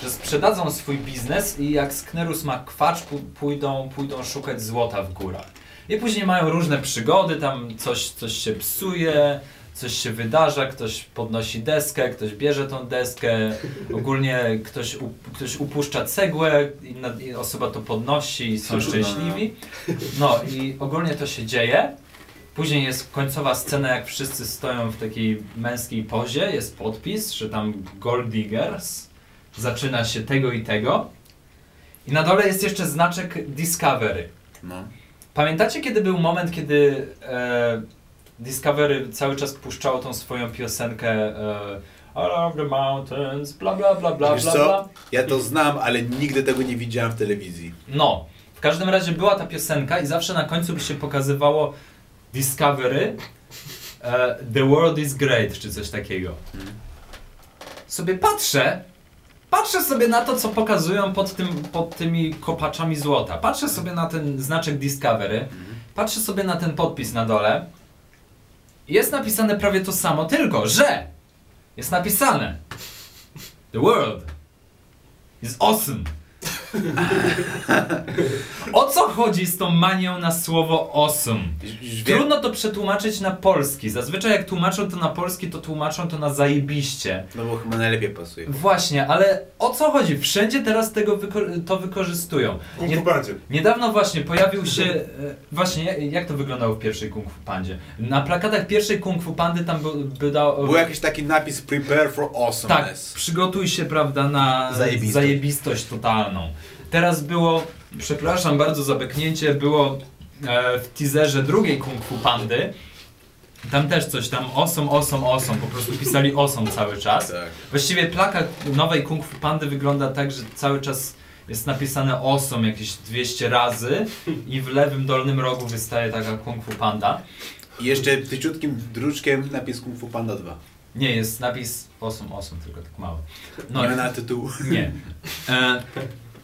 że sprzedadzą swój biznes i jak Sknerus ma kwacz, pójdą, pójdą szukać złota w górach. I później mają różne przygody, tam coś, coś się psuje, coś się wydarza, ktoś podnosi deskę, ktoś bierze tą deskę, ogólnie ktoś, u, ktoś upuszcza cegłę, inna osoba to podnosi i są szczęśliwi. No i ogólnie to się dzieje. Później jest końcowa scena, jak wszyscy stoją w takiej męskiej pozie, jest podpis, że tam Gold Diggers, zaczyna się tego i tego. I na dole jest jeszcze znaczek Discovery. No. Pamiętacie, kiedy był moment, kiedy e, Discovery cały czas puszczało tą swoją piosenkę e, All of the mountains, bla bla bla bla Wiesz bla co? bla. Ja to znam, ale nigdy tego nie widziałem w telewizji. No, w każdym razie była ta piosenka i zawsze na końcu by się pokazywało Discovery e, The world is great, czy coś takiego. Mhm. Sobie patrzę, patrzę sobie na to, co pokazują pod, tym, pod tymi kopaczami złota. Patrzę sobie na ten znaczek Discovery, patrzę sobie na ten podpis na dole. Jest napisane prawie to samo, tylko że jest napisane The world is awesome. O co chodzi z tą manią na słowo awesome? Trudno to przetłumaczyć na polski. Zazwyczaj jak tłumaczą to na polski, to tłumaczą to na zajebiście. no bo chyba najlepiej pasuje. Właśnie, ale o co chodzi? Wszędzie teraz tego wyko- to wykorzystują. Kung Fu Pandzie. Niedawno właśnie pojawił się, e, właśnie jak- to wyglądało w pierwszej Kung Fu Pandzie? Na plakatach pierwszej Kung Fu Pandy tam był, by dał, Był jakiś taki napis Prepare for tak, awesomeness. przygotuj się, prawda, na Zajebistość. zajebistość totalną. Teraz było, przepraszam bardzo za beknięcie, było e, w teaserze drugiej Kung Fu Pandy. Tam też coś tam osom, osom, osom, po prostu pisali osom cały czas. Tak. Właściwie plakat nowej Kung Fu Pandy wygląda tak, że cały czas jest napisane osom jakieś 200 razy i w lewym dolnym rogu wystaje taka Kung Fu Panda. I jeszcze tyciutkim druczkiem napis Kung Fu Panda 2. Nie, jest napis osom, osom, tylko tak mały. No. Nie ma na tytułu. Nie. E,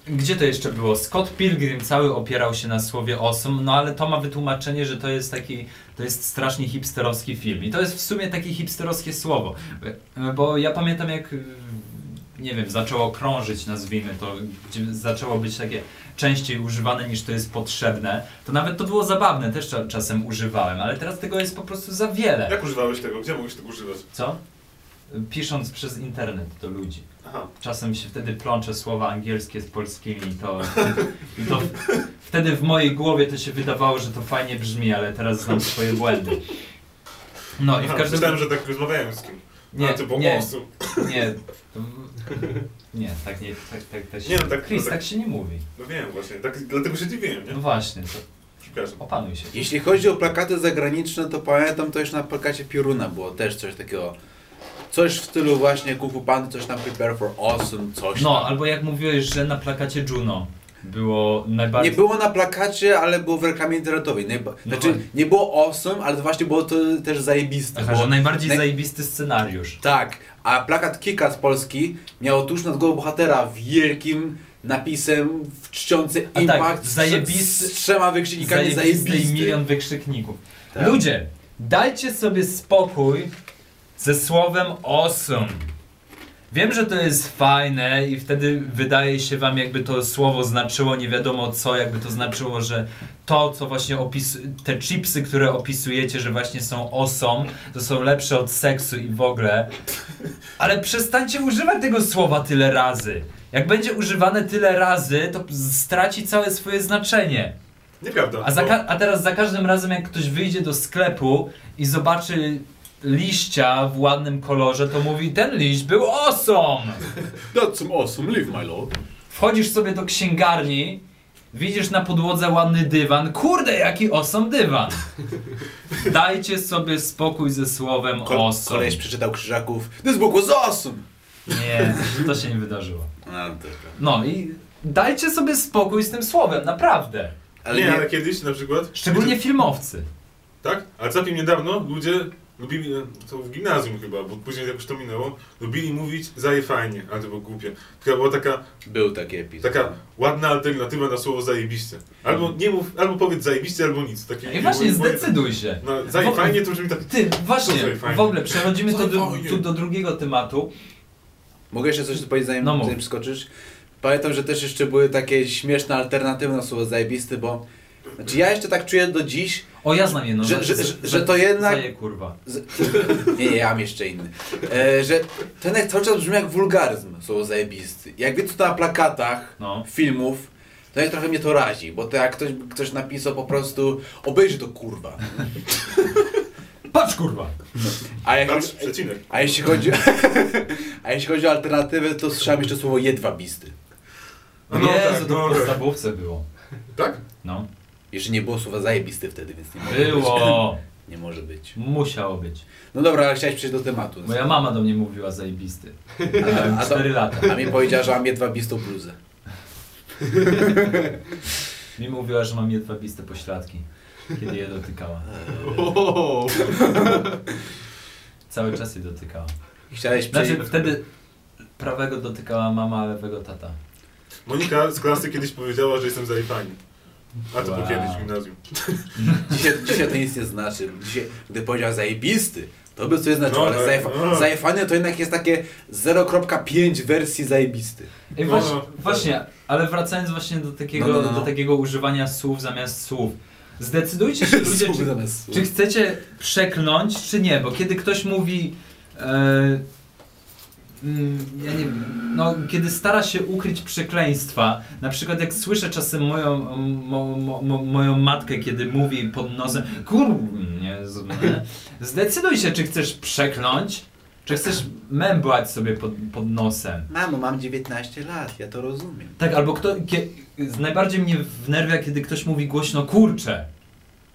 gdzie to jeszcze było? Scott Pilgrim cały opierał się na słowie awesome, no ale to ma wytłumaczenie, że to jest taki, to jest strasznie hipsterowski film. I to jest w sumie takie hipsterowskie słowo. Bo ja pamiętam jak, nie wiem, zaczęło krążyć, nazwijmy to, zaczęło być takie częściej używane niż to jest potrzebne, to nawet to było zabawne, też cza- czasem używałem, ale teraz tego jest po prostu za wiele. Jak używałeś tego? Gdzie mogłeś tego używać? Co? Pisząc przez internet do ludzi. Aha. Czasem się wtedy plączę słowa angielskie z polskimi i to, i to wtedy w mojej głowie to się wydawało, że to fajnie brzmi, ale teraz znam swoje błędy. No i w każdym Myślałem, że tak rozmawiałem z kim. Nie, to było nie, nie, nie, tak nie, tak, tak, tak się, Nie, no tak- Chris, no tak- tak się nie mówi. No wiem właśnie, tak, dlatego się dziwiłem, nie? No właśnie, to Przepraszam. opanuj się. Jeśli chodzi o plakaty zagraniczne, to pamiętam to już na plakacie Pioruna było też coś takiego. Coś w stylu właśnie Kung Fu Pandy, coś tam Prepare for Awesome, coś No, tam. albo jak mówiłeś, że na plakacie Juno było Nie najbardziej... było na plakacie, ale było w reklamie internetowej. Najba- No znaczy, nie było awesome, ale właśnie było to też zajebiste. Aha, że najbardziej naj- zajebisty scenariusz. Tak, a plakat Kika z Polski miał tuż nad głową bohatera wielkim napisem w czciący A tak, impact z- zajebisty- z trzema wykrzyknikami Zajebisty i zajebisty. milion wykrzykników. Tak. Ludzie, dajcie sobie spokój ze słowem awesome. Wiem, że to jest fajne i wtedy wydaje się wam, jakby to słowo znaczyło nie wiadomo co, jakby to znaczyło, że to, co właśnie opisu te chipsy, które opisujecie, że właśnie są osą, to są lepsze od seksu i w ogóle. Ale przestańcie używać tego słowa tyle razy. Jak będzie używane tyle razy, to straci całe swoje znaczenie. Nieprawda. A, a teraz za każdym razem, jak ktoś wyjdzie do sklepu i zobaczy liścia w ładnym kolorze, to mówi, ten liść był osą! That's some awesome, leave my lord. Wchodzisz sobie do księgarni, widzisz na podłodze ładny dywan, kurde, jaki osom dywan! Dajcie sobie spokój ze słowem Ko- osom. koleś przeczytał Krzyżaków. This book was awesome! Nie, to się nie wydarzyło. No. No i dajcie sobie spokój z tym słowem, naprawdę. Ale nie, nie, ale kiedyś na przykład... Szczególnie filmowcy. Tak? Ale całkiem niedawno ludzie lubili, to w gimnazjum chyba, bo później jakoś to minęło, lubili mówić zaje fajnie, ale to było głupie. Taka była taka, był taki epizod. taka ładna alternatywa na słowo zajebiście. Albo nie mów, albo powiedz zajebiście, albo nic. Takie, I właśnie, moje- zdecyduj się. No, zaje Bo- fajnie to brzmi tak... Ty, właśnie, w ogóle przechodzimy to do, tu do drugiego tematu. Mogę jeszcze coś powiedzieć, zanim, No zanim skoczysz? Pamiętam, że też jeszcze były takie śmieszne alternatywy na słowo zajebisty, bo... Znaczy ja jeszcze tak czuję do dziś, O, ja znam jedno. Że- że- że- że to jednak- Zaje, kurwa. Nie, nie, ja mam jeszcze inny. E, że ten jak cały czas brzmi jak wulgaryzm, słowo zajebisty. Jak widzę to na plakatach No. filmów, to jak trochę mnie to razi, bo to jak ktoś, ktoś napisał po prostu obejrzyj to kurwa. Patrz, kurwa! A, jak, Patrz, przecinek. a, jeśli chodzi, a jeśli chodzi o alternatywę, to słyszałem jeszcze słowo jedwabisty. No Jezu, tak, to no w podstawówce było. Tak? No. Jeszcze nie było słowa zajebisty wtedy, więc nie może być. Było. Nie może być. Musiało być. No dobra, ale chciałeś przejść do tematu. Moja mama do mnie mówiła zajebisty. A, Miałem a, 4 to, lata. a mi powiedziała, że mam jedwabistą bluzę. Mi mówiła, że mam jedwabiste pośladki, kiedy je dotykała. Cały czas je dotykała. Chciałeś przejść... Znaczy wtedy prawego dotykała mama, a lewego tata. Monika z klasy kiedyś powiedziała, że jestem zajefani. A to Wow. było kiedyś w gimnazjum. Dzisiaj, dzisiaj to nic nie znaczy. Dzisiaj, gdy powiedział zajebisty, to by coś znaczyło, No, ale tak, zajefa, no. zajefany to jednak jest takie 0.5 wersji zajebisty. Ej, No, właśnie, no. właśnie, ale wracając właśnie do takiego, No, no, no. do takiego używania słów zamiast słów. Zdecydujcie się ludzie, czy, czy chcecie przekląć, czy nie, bo kiedy ktoś mówi e, ja nie wiem, no kiedy stara się ukryć przekleństwa, na przykład jak słyszę czasem moją, mo, mo, mo, moją matkę, kiedy mówi pod nosem kur... nie, zdecyduj się, czy chcesz przekląć, czy chcesz membłać sobie pod, pod nosem. Mamo, mam 19 lat, ja to rozumiem. Tak, albo kto. Kie, najbardziej mnie wnerwia, kiedy ktoś mówi głośno kurczę.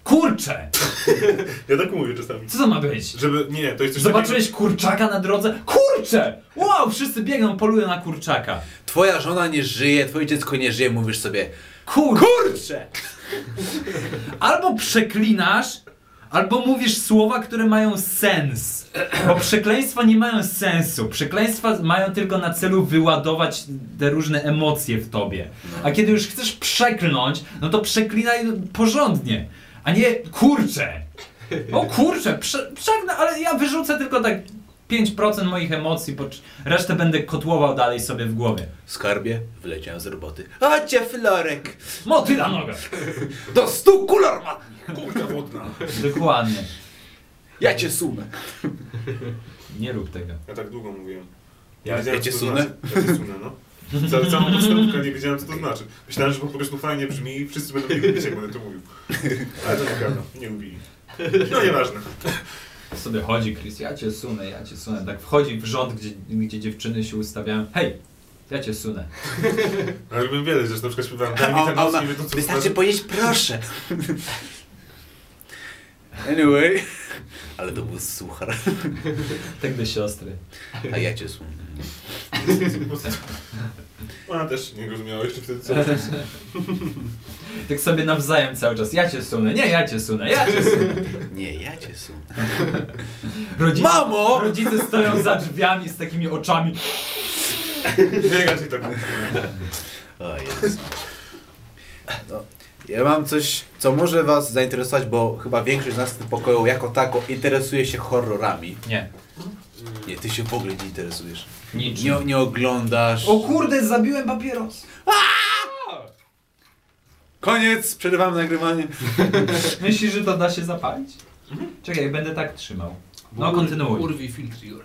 Kurczę! Ja tak mówię czasami. Co to ma być? Żeby, nie, to jest coś Zobaczyłeś kurczaka na drodze? Kurczę! Wow, wszyscy biegną, polują na kurczaka. Twoja żona nie żyje, twoje dziecko nie żyje, mówisz sobie Kur... KURCZE! Albo przeklinasz, albo mówisz słowa, które mają sens. Bo przekleństwa nie mają sensu. Przekleństwa mają tylko na celu wyładować te różne emocje w tobie. A kiedy już chcesz przeklnąć, no to przeklinaj porządnie, a nie kurczę. O kurczę, prze, przegnę, ale ja wyrzucę tylko tak 5% moich emocji, po cz- resztę będę kotłował dalej sobie w głowie. Skarbie, wyleciałem z roboty. Chodźcie, Florek! Motyla noga! Do stu kulor matni! Kurka wodna. Dokładnie. Ja cię sumę. Nie rób tego. Ja tak długo mówiłem. Ja- wiedziałem, ja cię sunę? Ja cię sunę, no. Ca- Całą podstawówkę nie wiedziałem, co to znaczy. Myślałem, że po prostu fajnie brzmi i wszyscy będą mnie lubić, jak będę to mówił. Ale to nieprawda, nie lubili. No nieważne. Sobie chodzi Chris, ja cię sunę, ja cię sunę. Tak wchodzi w rząd, gdzie, gdzie dziewczyny się ustawiają. Hej, ja cię sunę. Ale robiłem wiele rzeczy, na przykład śpiewałem wiem, co wystarczy znaczy. powiedzieć proszę. Anyway. Ale to był suchar. Tak do siostry. A ja cię sumę. Ona też nie rozumiała jeszcze wtedy, co Tak sobie nawzajem cały czas. Ja cię sunę, nie ja cię sunę, ja cię sunę. Nie, ja cię sumę. Rodzice, Mamo! Rodzice stoją za drzwiami z takimi oczami. Nie, raczej tak. O Jezus. No, ja mam coś, co może was zainteresować, bo chyba większość z nas w tym pokoju jako tako interesuje się horrorami. Nie. Nie, ty się w ogóle nie interesujesz. Niczym. Nie, nie oglądasz. O kurde, zabiłem papieros. Koniec, przerywamy nagrywanie. Myślisz, że to da się zapalić? Czekaj, będę tak trzymał. No, kontynuuj. Urwij filtr, Igor.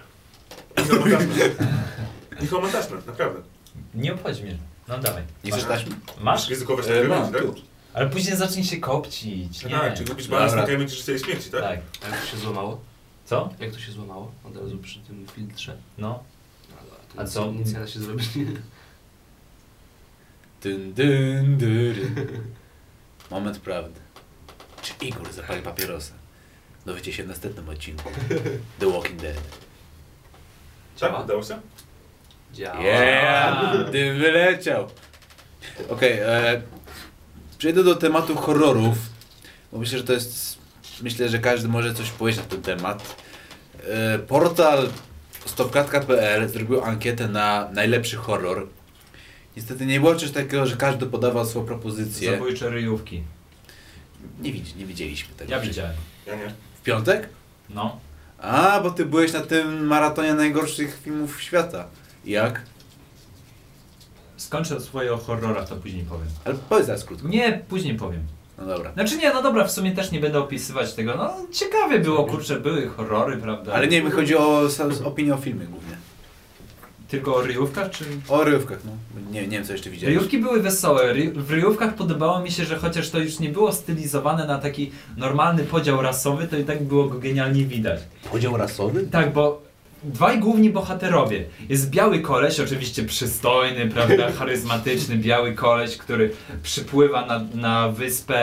Michał ma taśmę. Naprawdę. Nie obchodzi mnie. No dawaj. Nie chcesz taśmy? Masz? Ryzykować E, mam, tak? tu. Ale później zacznie się kopcić. Tak, Nie. tak, czy gubisz balans Dobra. na kajemniczy życia i śmierci, tak? Tak. A jak to się złamało? Co? Jak to się złamało? Od razu przy tym filtrze. No. A, A co? Nic nie da się zrobić. Dyn, dyn, dyn. Moment prawdy. Czy Igor zapali papierosa? Dowiecie się w następnym odcinku. The Walking Dead. Tak, udało się? Działa. Yeah! Dym wyleciał. Okej, e, przejdę do tematu horrorów, bo myślę, że to jest, myślę, że każdy może coś powiedzieć na ten temat. E, portal stopkatka.pl zrobił ankietę na najlepszy horror. Niestety nie było czegoś takiego, że każdy podawał swoją propozycję. Zabójcze ryjówki. Nie, widz, nie widzieliśmy tego. Ja widziałem. Ja nie. W piątek? No. A, bo ty byłeś na tym maratonie najgorszych filmów świata. Jak? Skończę swoje o horrorach, to później powiem. Ale powiedz teraz krótko. Nie, później powiem. No dobra. Znaczy nie, no dobra, w sumie też nie będę opisywać tego. No ciekawie było, kurczę, były horrory, prawda? Ale nie, mi chodzi o sa- opinię o filmie głównie. Tylko o ryjówkach, czy... O rywkach, no. Nie, nie wiem, co jeszcze widziałeś. Ryjówki były wesołe. Ry- W ryjówkach podobało mi się, że chociaż to już nie było stylizowane na taki normalny podział rasowy, to i tak było go genialnie widać. Podział rasowy? Tak, bo dwaj główni bohaterowie. Jest biały koleś, oczywiście przystojny, prawda, charyzmatyczny biały koleś, który przypływa na, na wyspę,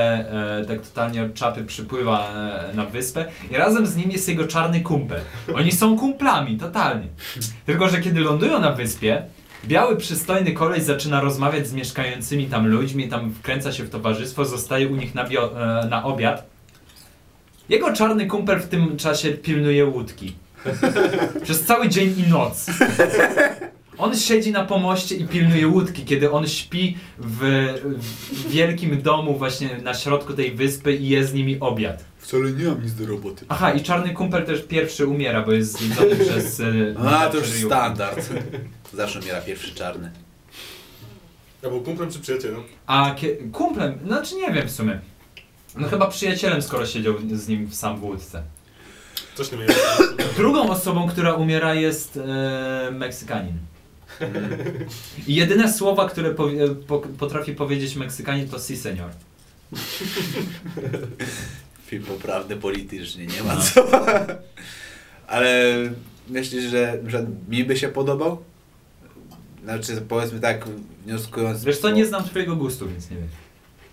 e, tak totalnie od czapy przypływa e, na wyspę i razem z nim jest jego czarny kumpel. Oni są kumplami, totalnie. Tylko, że kiedy lądują na wyspie, biały przystojny koleś zaczyna rozmawiać z mieszkającymi tam ludźmi, tam wkręca się w towarzystwo, zostaje u nich na, bio, e, na obiad. Jego czarny kumpel w tym czasie pilnuje łódki. Przez cały dzień i noc. On siedzi na pomoście i pilnuje łódki, kiedy on śpi w, w wielkim domu właśnie na środku tej wyspy i je z nimi obiad. Wcale nie mam nic do roboty. Aha, i czarny kumpel też pierwszy umiera, bo jest zjedzony przez... e, A, to już standard. Zawsze umiera pierwszy czarny. Ja był kumplem czy przyjacielem? A kie- kumplem, znaczy nie wiem w sumie. No chyba przyjacielem, skoro siedział z nim sam w łódce. Coś nie miałem. Drugą osobą, która umiera jest e, Meksykanin. I jedyne słowa, które powie, po, potrafi powiedzieć Meksykanin to si senior. Film poprawny politycznie, nie ma No. co. Ale myślisz, że, że mi by się podobał? Znaczy, powiedzmy tak, wnioskując... Wiesz co, nie znam twojego gustu, więc nie wiem.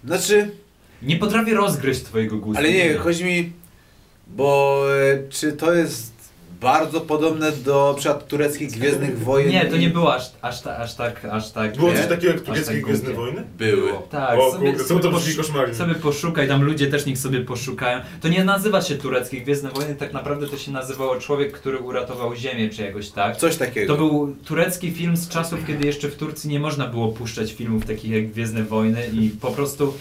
Znaczy, Nie potrafię rozgryźć twojego gustu. ale nie, wiem. chodzi mi... Bo e, czy to jest bardzo podobne do przykład tureckich Gwiezdnych Wojen? Nie, to nie było aż, aż, ta, aż tak, aż tak. Było coś takiego jak Aż tureckie tak Gwiezdne. Wojny? Były. Tak, o sobie, kurde, sobie, to posz- koszmary. sobie poszukaj, tam ludzie też niech sobie poszukają. To nie nazywa się tureckie Gwiezdne Wojny, tak naprawdę to się nazywało Człowiek, który uratował Ziemię, czy jakoś tak. Coś takiego. To był turecki film z czasów, kiedy jeszcze w Turcji nie można było puszczać filmów takich jak Gwiezdne Wojny i po prostu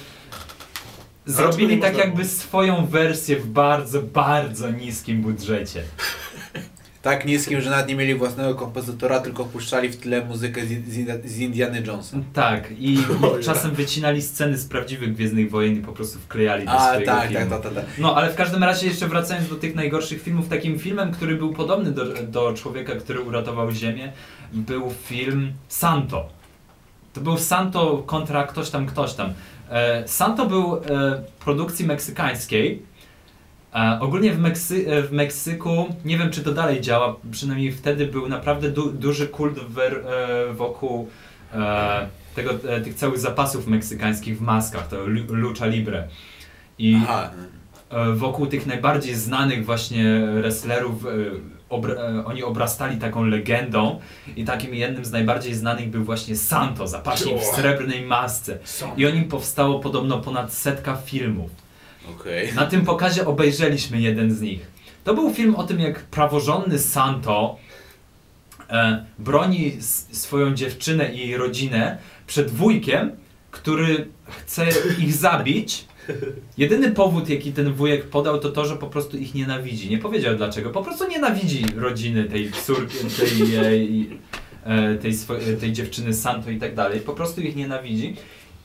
zrobili tak jakby swoją wersję w bardzo, bardzo niskim budżecie. Tak niskim, że nawet nie mieli własnego kompozytora, tylko puszczali w tle muzykę z, z, z Indiany Jonesa. Tak, i czasem wycinali sceny z prawdziwych Gwiezdnych Wojen i po prostu wklejali do A, swojego tak, filmu. tak, tak, tak, tak. No, ale w każdym razie jeszcze wracając do tych najgorszych filmów, takim filmem, który był podobny do, do człowieka, który uratował Ziemię, był film Santo. To był Santo kontra ktoś tam, ktoś tam. E, Santo był e, produkcji meksykańskiej. E, ogólnie w, Meksy, w Meksyku, nie wiem czy to dalej działa, przynajmniej wtedy był naprawdę du, duży kult wokół tego, tych całych zapasów meksykańskich w maskach, to lu- lucha libre. I Aha. wokół tych najbardziej znanych właśnie wrestlerów obra- e, oni obrastali taką legendą i takim jednym z najbardziej znanych był właśnie Santo, zapaśnik w srebrnej masce. I o nim powstało podobno ponad setka filmów. Okej. Na tym pokazie obejrzeliśmy jeden z nich. To był film o tym, jak praworządny Santo e, broni swoją dziewczynę i jej rodzinę przed wujkiem, który chce ich zabić Jedyny powód, jaki ten wujek podał, to to, że po prostu ich nienawidzi. Nie powiedział dlaczego. Po prostu nienawidzi rodziny tej córki, tej, e, tej, e, tej dziewczyny Santo i tak dalej. Po prostu ich nienawidzi.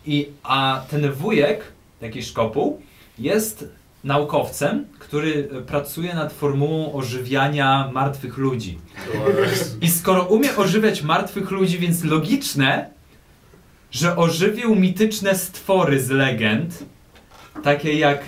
I, a ten wujek, jakiś szkopuł, jest naukowcem, który pracuje nad formułą ożywiania martwych ludzi. I skoro umie ożywiać martwych ludzi, więc logiczne, że ożywił mityczne stwory z legend, takie jak.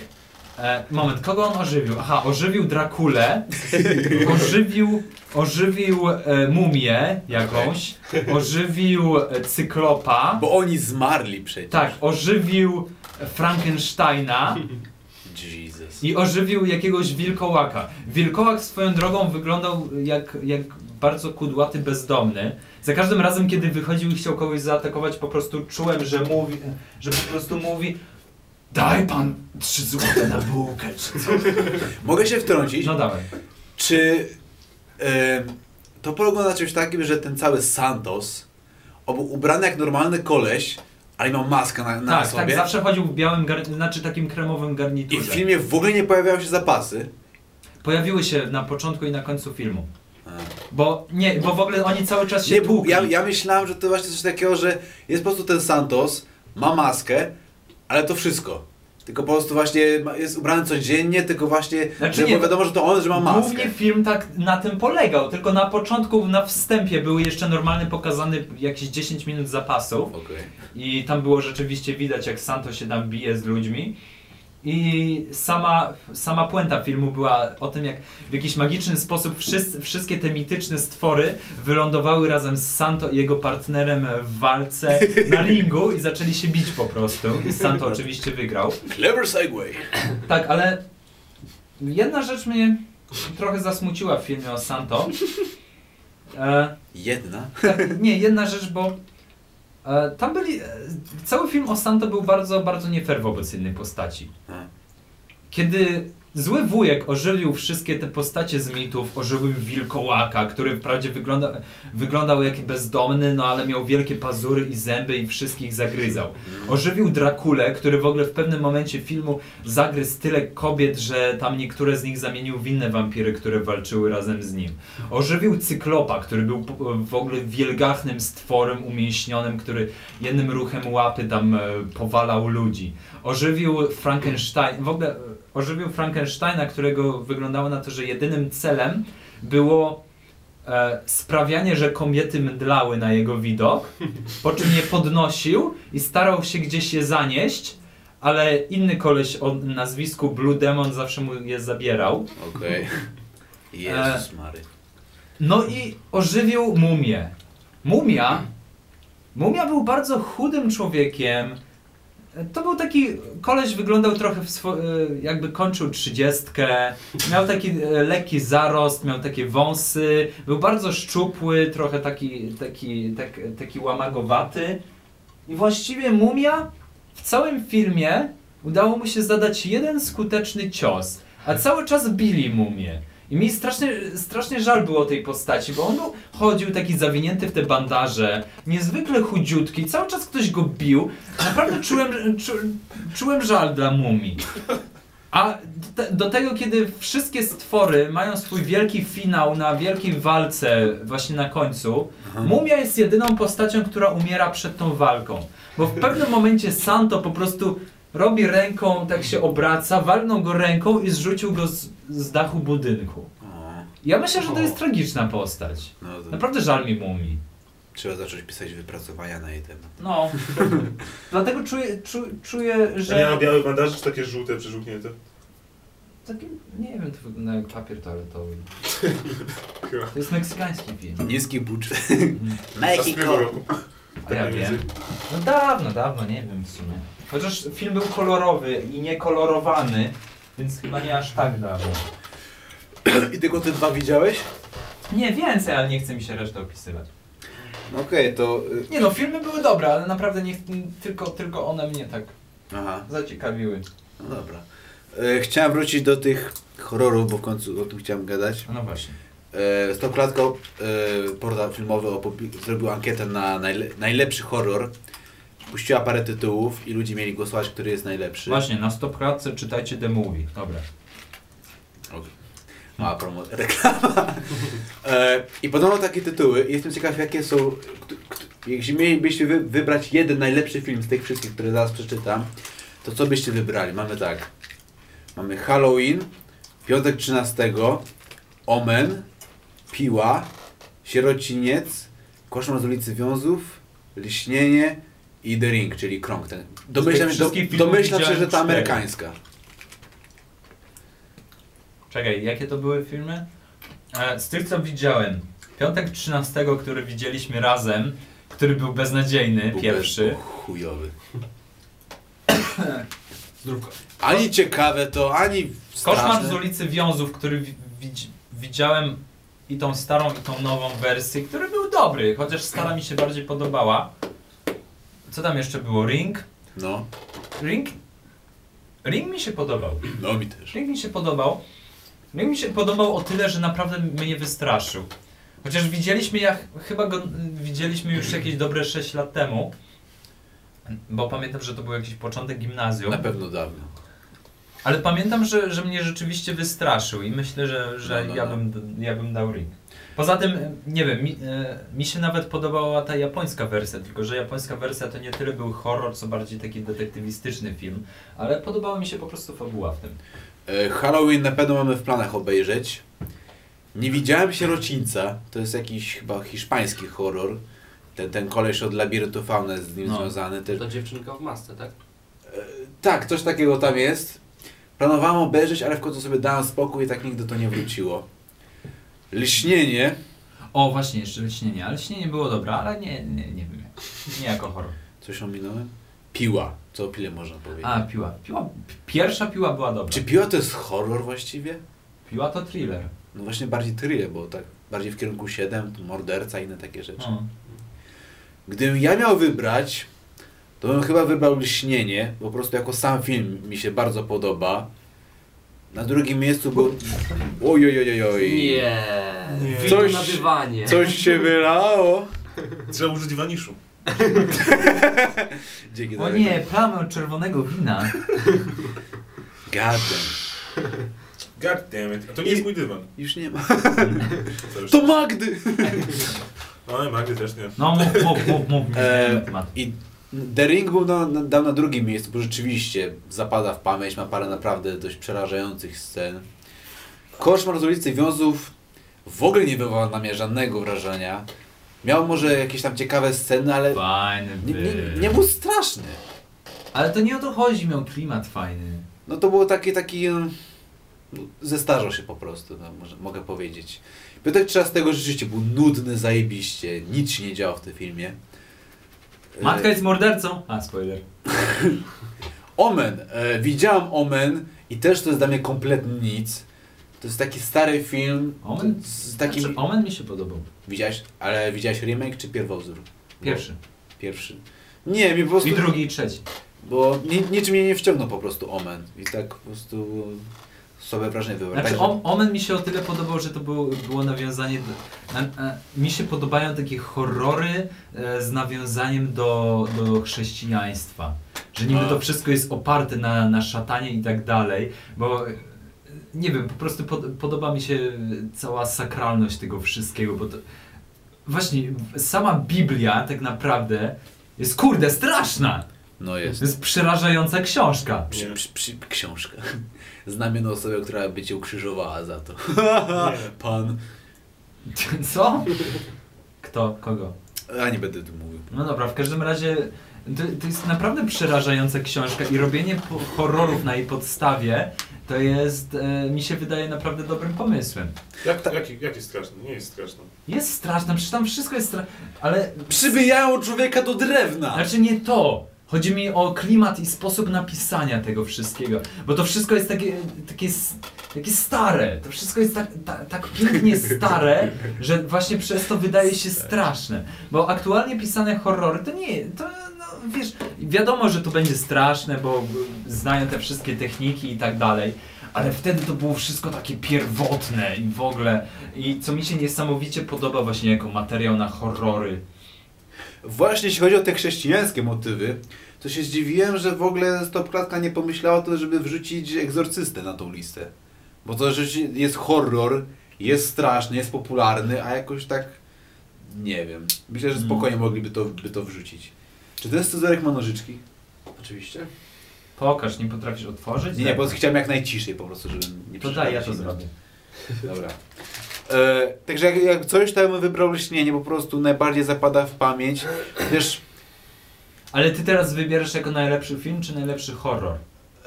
E, moment, kogo on ożywił? Aha, ożywił Drakulę, ożywił, ożywił e, mumię jakąś, ożywił e, Cyklopa, Bo oni zmarli przecież. tak, ożywił Frankensteina Jesus. i ożywił jakiegoś wilkołaka. Wilkołak swoją drogą wyglądał jak, jak bardzo kudłaty bezdomny. Za każdym razem, kiedy wychodził i chciał kogoś zaatakować, po prostu czułem, że mówi, że po prostu mówi Daj pan trzy złote na bułkę, czy co? Mogę się wtrącić? No dawaj. Czy em, to polega na czymś takim, że ten cały Santos był ubrany jak normalny koleś, ale miał maskę na, na tak, sobie? tak, zawsze chodził w białym, znaczy takim kremowym I garniturze. w filmie w ogóle nie pojawiały się zapasy. Pojawiły się na początku i na końcu filmu. A. Bo nie, bo w ogóle oni cały czas się Nie, tłukli. ja, ja myślałem, że to właśnie coś takiego, że jest po prostu ten Santos, ma maskę, ale to wszystko. Tylko po prostu właśnie jest ubrany codziennie, tylko właśnie, Znaczy że nie, wiadomo, że to on, że ma maskę. Głównie film tak na tym polegał, tylko na początku, na wstępie były jeszcze normalnie pokazane jakieś 10 minut zapasów Okej. i tam było rzeczywiście widać jak Santo się tam bije z ludźmi i sama, sama puenta filmu była o tym jak w jakiś magiczny sposób wszyscy, wszystkie te mityczne stwory wylądowały razem z Santo i jego partnerem w walce na ringu i zaczęli się bić po prostu i Santo oczywiście wygrał. Clever segway. Tak, ale jedna rzecz mnie trochę zasmuciła w filmie o Santo. E, Jedna. tak, nie, jedna rzecz, bo tam byli. E, cały film o Santo był bardzo, bardzo nie fair wobec innej postaci. A. Kiedy zły wujek ożywił wszystkie te postacie z mitów, ożywił wilkołaka, który wprawdzie wygląda, wyglądał jak bezdomny, no ale miał wielkie pazury i zęby i wszystkich zagryzał. Ożywił Drakulę, który w ogóle w pewnym momencie filmu zagryzł tyle kobiet, że tam niektóre z nich zamienił w inne wampiry, które walczyły razem z nim. Ożywił Cyklopa, który był w ogóle wielgachnym stworem umięśnionym, który jednym ruchem łapy tam e, powalał ludzi. Ożywił Frankenstein, w ogóle e, ożywił Frankensteina, którego wyglądało na to, że jedynym celem było e, sprawianie, że kobiety mdlały na jego widok, po czym je podnosił i starał się gdzieś je zanieść, ale inny koleś o nazwisku Blue Demon zawsze mu je zabierał. Okej. Jezus Mary. No i ożywił mumię. Mumia? Mumia był bardzo chudym człowiekiem. To był taki, koleś wyglądał trochę swo- e, jakby kończył trzydziestkę, miał taki e, lekki zarost, miał takie wąsy, był bardzo szczupły, trochę taki, taki, tak, taki łamagowaty. I właściwie mumia w całym filmie udało mu się zadać jeden skuteczny cios, a cały czas bili mumię. I mi strasznie, strasznie żal było tej postaci, bo on był, chodził taki zawinięty w te bandaże, niezwykle chudziutki, cały czas ktoś go bił. Naprawdę czułem, czu, czułem żal dla mumii. A do, te, do tego, kiedy wszystkie stwory mają swój wielki finał na wielkiej walce właśnie na końcu, mumia jest jedyną postacią, która umiera przed tą walką. Bo w pewnym momencie Santo po prostu robi ręką, tak się obraca, walnął go ręką i zrzucił go z, z dachu budynku. Ja myślę, że to jest tragiczna postać. no to Naprawdę żal mi mumii. trzeba zacząć pisać wypracowania na jej temat. No. Dlatego czuję, czu, czuję Że... A nie ma że... czy takie żółte, przeżółknięte? Takie, nie wiem, to wygląda jak papier toaletowy. To jest meksykański film. Niski budżet. Którego roku? A ja Tak wiem. No dawno, dawno, nie wiem w sumie. Chociaż film był kolorowy i niekolorowany, więc chyba nie aż tak dawno. I tylko te dwa widziałeś? Nie, więcej, ale nie chce mi się resztę opisywać. No Okej, to... y, Nie no, filmy były dobre, ale naprawdę nie, tylko, tylko one mnie tak Aha, zaciekawiły. no dobra. E, chciałem wrócić do tych horrorów, bo w końcu o tym chciałem gadać. No właśnie. E, z tą klatką e, portal filmowy zrobił ankietę na najle- najlepszy horror puściła parę tytułów i ludzie mieli głosować, który jest najlepszy. Właśnie, na stopklatce czytajcie The Movie. Dobra. Mała promo, reklama. E, I podobno takie tytuły. Jestem ciekaw, jakie są. Jeśli mielibyście wy, wybrać jeden najlepszy film z tych wszystkich, które zaraz przeczytam, to co byście wybrali? Mamy tak. Mamy Halloween, Piątek 13, Omen, Piła, Sierociniec, Koszmar z ulicy Wiązów, Liśnienie i The Ring, czyli Krąg. Ten. Domyślam, do, domyślam się, że ta amerykańska. Czekaj, jakie to były filmy? E, z tych co widziałem. Piątek 13, który widzieliśmy razem, który był beznadziejny, Był pierwszy. bez- chujowy. Zdrówko. Ani ciekawe to, ani Koszmar straszne. z ulicy Wiązów, który wi- widz- widziałem i tą starą, i tą nową wersję, który był dobry, chociaż stara mi się bardziej podobała. Co tam jeszcze było? Ring? No, Ring? Ring mi się podobał. no mi też. Ring mi się podobał. Ring mi się podobał o tyle, że naprawdę mnie wystraszył. Chociaż widzieliśmy, jak chyba go widzieliśmy już jakieś dobre 6 lat temu. Bo pamiętam, że to był jakiś początek gimnazjum. Na pewno dawno. Ale pamiętam, że, że mnie rzeczywiście wystraszył i myślę, że, że No, no, ja, no. bym, ja bym dał ring. Poza tym, e, nie wiem, mi, e, mi się nawet podobała ta japońska wersja, tylko że japońska wersja to nie tyle był horror, co bardziej taki detektywistyczny film, ale podobała mi się po prostu fabuła w tym. E, Halloween na pewno mamy w planach obejrzeć. Nie widziałem sierocińca. To jest jakiś chyba hiszpański horror. Ten, ten koleś od labiryntu fauny jest z nim No. związany. Też. To dziewczynka w masce, tak? Tak, coś takiego tam jest. Planowałem obejrzeć, ale w końcu sobie dałem spokój i tak nigdy to nie wróciło. Lśnienie. O, właśnie, jeszcze lśnienie, ale lśnienie było dobre, ale nie, nie, nie wiem, nie jako horror. Coś ominąłem? Piła. Co o pile można powiedzieć? A, piła. piła. Pierwsza piła była dobra. Czy piła to jest horror właściwie? Piła to thriller. No właśnie bardziej thriller, bo tak bardziej w kierunku 7, to morderca i inne takie rzeczy. No. Gdybym ja miał wybrać, to bym chyba wybrał Lśnienie, po prostu jako sam film mi się bardzo podoba. Na drugim miejscu był... Oj, oj, oj, oj, oj. Nie. Nie. Coś- na dywanie. Coś się wylało. Trzeba użyć waniszu. Dzięki O nie, plamę od czerwonego wina. Gadem. God damn it. A to nie jest mój dywan. Już nie ma. Co już? To Magdy! Ale Magdy też nie. No mów, mów, mów, mów. E. I The Ring był na, na, dał na drugim miejscu, bo rzeczywiście zapada w pamięć, ma parę naprawdę dość przerażających scen. Koszmar z ulicy Wiązów w ogóle nie wywołał na mnie żadnego wrażenia. Miał może jakieś tam ciekawe sceny, ale Fajny nie, był. nie, nie był straszny. Ale to nie o to chodzi, miał klimat fajny. No to było takie, taki... mm, no, Zestarzał się po prostu, no, może, mogę powiedzieć. Piątek 13 rzeczywiście był nudny zajebiście, nic się nie działo w tym filmie. Matka jest mordercą. A, spoiler. Omen. E, widziałam Omen i też to jest dla mnie kompletnie nic. To jest taki stary film. Omen? Z takim... Znaczy, Omen mi się podobał. Widziałeś, ale widziałeś remake czy pierwowzór? Pierwszy. Pierwszy. Nie, mi po prostu... I drugi i trzeci. Bo ni, niczym mnie nie wciągnął po prostu Omen. I tak po prostu sobie wrażenie wywarł. Znaczy, Omen mi się o tyle podobał, że to było, było nawiązanie do... A, a, mi się podobają takie horrory e, z nawiązaniem do, do chrześcijaństwa. Że niby to wszystko jest oparte na, na szatanie i tak dalej, bo... e, Nie wiem, po prostu pod, podoba mi się cała sakralność tego wszystkiego, bo to... Właśnie, sama Biblia tak naprawdę jest kurde straszna! No jest. To jest przerażająca książka. Przy, przy, przy, książka. Znam jedną osobę, która by cię ukrzyżowała za to. Nie. Pan. Co? Kto? Kogo? A nie będę tu mówił. No dobra, w każdym razie to, to jest naprawdę przerażająca książka i robienie horrorów na jej podstawie to jest, e, mi się wydaje, naprawdę dobrym pomysłem. Jak, jaki, jaki straszny? Nie jest straszny. Jest straszne, przecież tam wszystko jest straszne, ale Przybijają człowieka do drewna! znaczy nie to. Chodzi mi o klimat i sposób napisania tego wszystkiego, bo to wszystko jest takie, takie, takie stare, to wszystko jest tak, tak, tak pięknie stare, że właśnie przez to wydaje się straszne. Bo aktualnie pisane horrory to nie, to no, wiesz, wiadomo, że to będzie straszne, bo znają te wszystkie techniki i tak dalej, ale wtedy to było wszystko takie pierwotne i w ogóle, i co mi się niesamowicie podoba właśnie jako materiał na horrory. Właśnie jeśli chodzi o te chrześcijańskie motywy, to się zdziwiłem, że w ogóle Stopklatka nie pomyślała o tym, żeby wrzucić egzorcystę na tą listę. Bo to rzeczywiście jest horror, jest straszny, jest popularny, a jakoś tak nie wiem. Myślę, że Mm. spokojnie mogliby to, by to wrzucić. Czy ten scyzoryk ma nożyczki? Oczywiście. Pokaż, nie potrafisz otworzyć? Nie, nie, bo chciałem jak najciszej po prostu, żeby nie To daj, ja to zrobię. Dobra. E, także jak, jak coś, to ja bym wybrał lśnienie, po prostu najbardziej zapada w pamięć. Wiesz, Ale ty teraz wybierasz jako najlepszy film, czy najlepszy horror?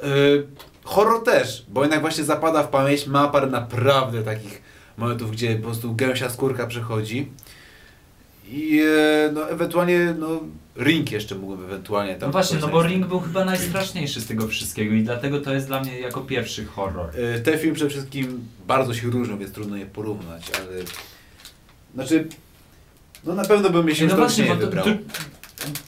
e, horror też, bo jednak właśnie zapada w pamięć, ma parę naprawdę takich momentów, gdzie po prostu gęsia skórka przechodzi. I e, no ewentualnie, no Ring jeszcze mógłbym ewentualnie tam... No właśnie, no bo. Ring był chyba najstraszniejszy z tego wszystkiego i dlatego to jest dla mnie jako pierwszy horror. E, Te filmy przede wszystkim bardzo się różnią, więc trudno je porównać, ale... Znaczy... No na pewno bym się no właśnie, bo to, wybrał. to,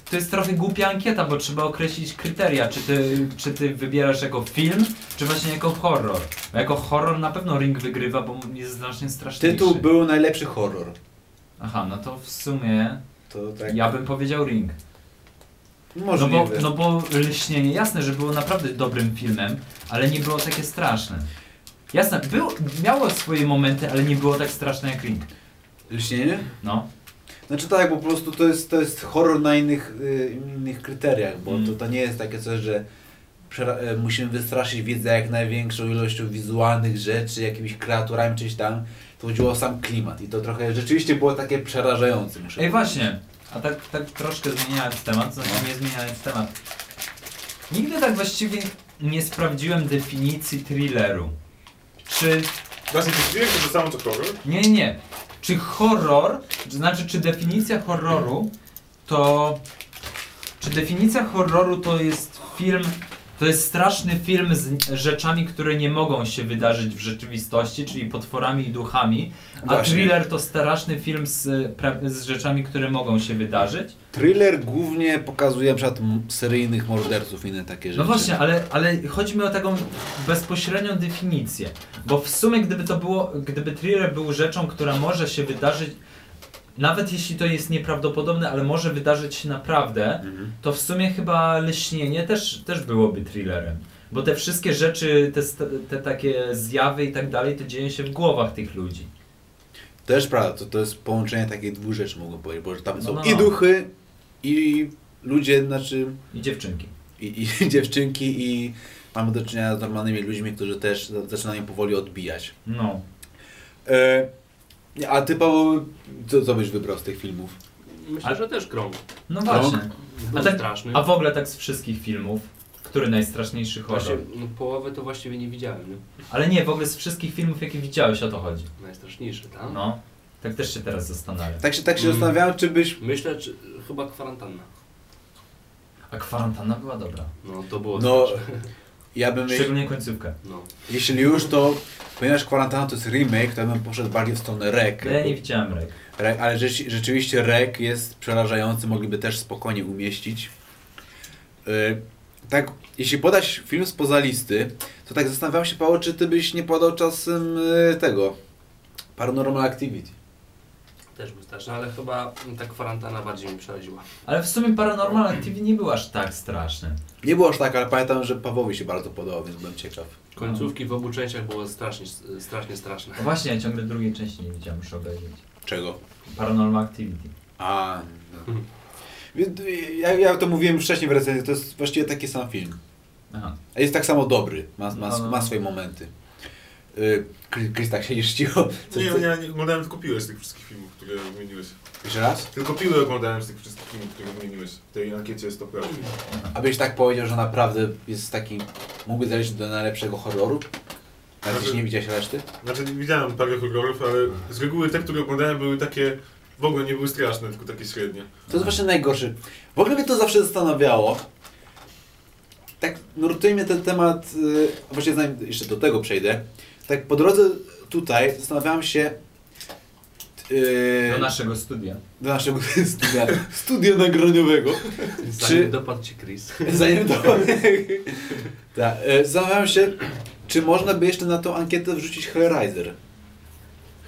to jest trochę głupia ankieta, bo trzeba określić kryteria, czy ty, czy ty wybierasz jako film, czy właśnie jako horror. Bo jako horror na pewno Ring wygrywa, bo jest znacznie straszniejszy. Tytuł był najlepszy horror. Aha, no to w sumie To tak... ja bym powiedział Ring. Może No bo, nie no bo Lśnienie, jasne, że było naprawdę dobrym filmem, ale nie było takie straszne. Jasne, było, miało swoje momenty, ale nie było tak straszne jak Ring. Lśnienie? No. Znaczy tak, po prostu to jest, to jest horror na innych, y, innych kryteriach, bo Mm. to, to nie jest takie coś, że e, musimy wystraszyć wiedzę jak największą ilością wizualnych rzeczy, jakimiś kreaturami, czyś tam. To chodziło o sam klimat i to trochę rzeczywiście było takie przerażające. Muszę Ej, powiedzieć. właśnie, a tak, tak troszkę zmieniając temat, znaczy nie zmieniając temat. Nigdy tak właściwie nie sprawdziłem definicji thrilleru. Czy Właśnie, czujesz to samo co horror? Nie, nie. Czy horror, to znaczy czy definicja horroru to... Czy definicja horroru to jest film, to jest straszny film z rzeczami, które nie mogą się wydarzyć w rzeczywistości, czyli potworami i duchami, a Właśnie. thriller to straszny film z, z rzeczami, które mogą się wydarzyć? Thriller głównie pokazuje m- seryjnych morderców i inne takie rzeczy. No właśnie, ale, ale chodzi mi o taką bezpośrednią definicję. Bo w sumie gdyby to było, gdyby thriller był rzeczą, która może się wydarzyć, nawet jeśli to jest nieprawdopodobne, ale może wydarzyć się naprawdę, Mhm. to w sumie chyba Leśnienie też, też byłoby thrillerem. Bo te wszystkie rzeczy, te, te takie zjawy i tak dalej, to dzieją się w głowach tych ludzi. Też prawda, to, to jest połączenie takich dwóch rzeczy mogę powiedzieć, bo że tam No, są no, i no. duchy, i ludzie, znaczy I dziewczynki. i, i dziewczynki i mamy do czynienia z normalnymi ludźmi, którzy też za- zaczynają powoli odbijać. No. E, a ty Paweł, co, co byś wybrał z tych filmów? Myślę, A- że też krąg. No właśnie. A tak- straszny. A w ogóle tak z wszystkich filmów, który najstraszniejszy Właśnie, horror? no, połowę to właściwie nie widziałem, nie? Ale nie, w ogóle z wszystkich filmów, jakie widziałeś, o to chodzi. Najstraszniejszy, tak? No, tak też się teraz zastanawiam. Tak się, tak się Mm. zastanawiałem, czy byś... Myślę, czy chyba kwarantanna. A kwarantanna była dobra. No to było No, straszne. Ja bym... Szczególnie końcówkę. No. Jeśli już, to ponieważ Kwarantanna to jest remake, to ja bym poszedł bardziej w stronę Rek. Ja nie widziałem Rek. Rek ale rzeczy, rzeczywiście Rek jest przerażający, mogliby też spokojnie umieścić. Yy, tak, jeśli podać film spoza listy, to tak zastanawiam się, Paweł, czy ty byś nie podał czasem yy, tego Paranormal Activity. Też był straszny, ale chyba ta kwarantanna bardziej mi przeraziła. Ale w sumie Paranormal Activity nie był aż tak straszny. Nie było aż tak, ale pamiętam, że Pawłowi się bardzo podobało, więc byłem ciekaw. Końcówki w obu częściach było strasznie, strasznie straszne. No właśnie, ja ciągle drugiej części nie widziałem, muszę obejrzeć. Czego? Paranormal Activity. A, no. Ja, ja to mówiłem wcześniej w recenzji, to jest właściwie taki sam film. Aha. A jest tak samo dobry, ma, ma, No, no. ma swoje momenty. Yy, Chris- tak siedzisz cicho. Coś, Nie, ja nie oglądałem tylko piłę z tych wszystkich filmów, które wymieniłeś. Jeszcze raz? Tylko piłę oglądałem z tych wszystkich filmów, które wymieniłeś. W tej ankiecie 100%. Abyś tak powiedział, że naprawdę jest taki, mógłby zaliczyć do najlepszego horroru? Nawet jeśli nie widziałeś reszty? Znaczy widziałem parę horrorów, ale z reguły te, które oglądałem były takie, w ogóle nie były straszne, tylko takie średnie. To jest właśnie najgorszy. W ogóle mnie to zawsze zastanawiało. Tak nurtuje mnie ten temat, yy, właśnie zanim jeszcze do tego przejdę. Tak po drodze tutaj zastanawiałem się yy, Do naszego studia. do naszego studia, studia nagraniowego. Zanim Czy- dopadł ci Chris. Zanim to... tak, zastanawiałem się, czy można by jeszcze na tą ankietę wrzucić Hellraiser.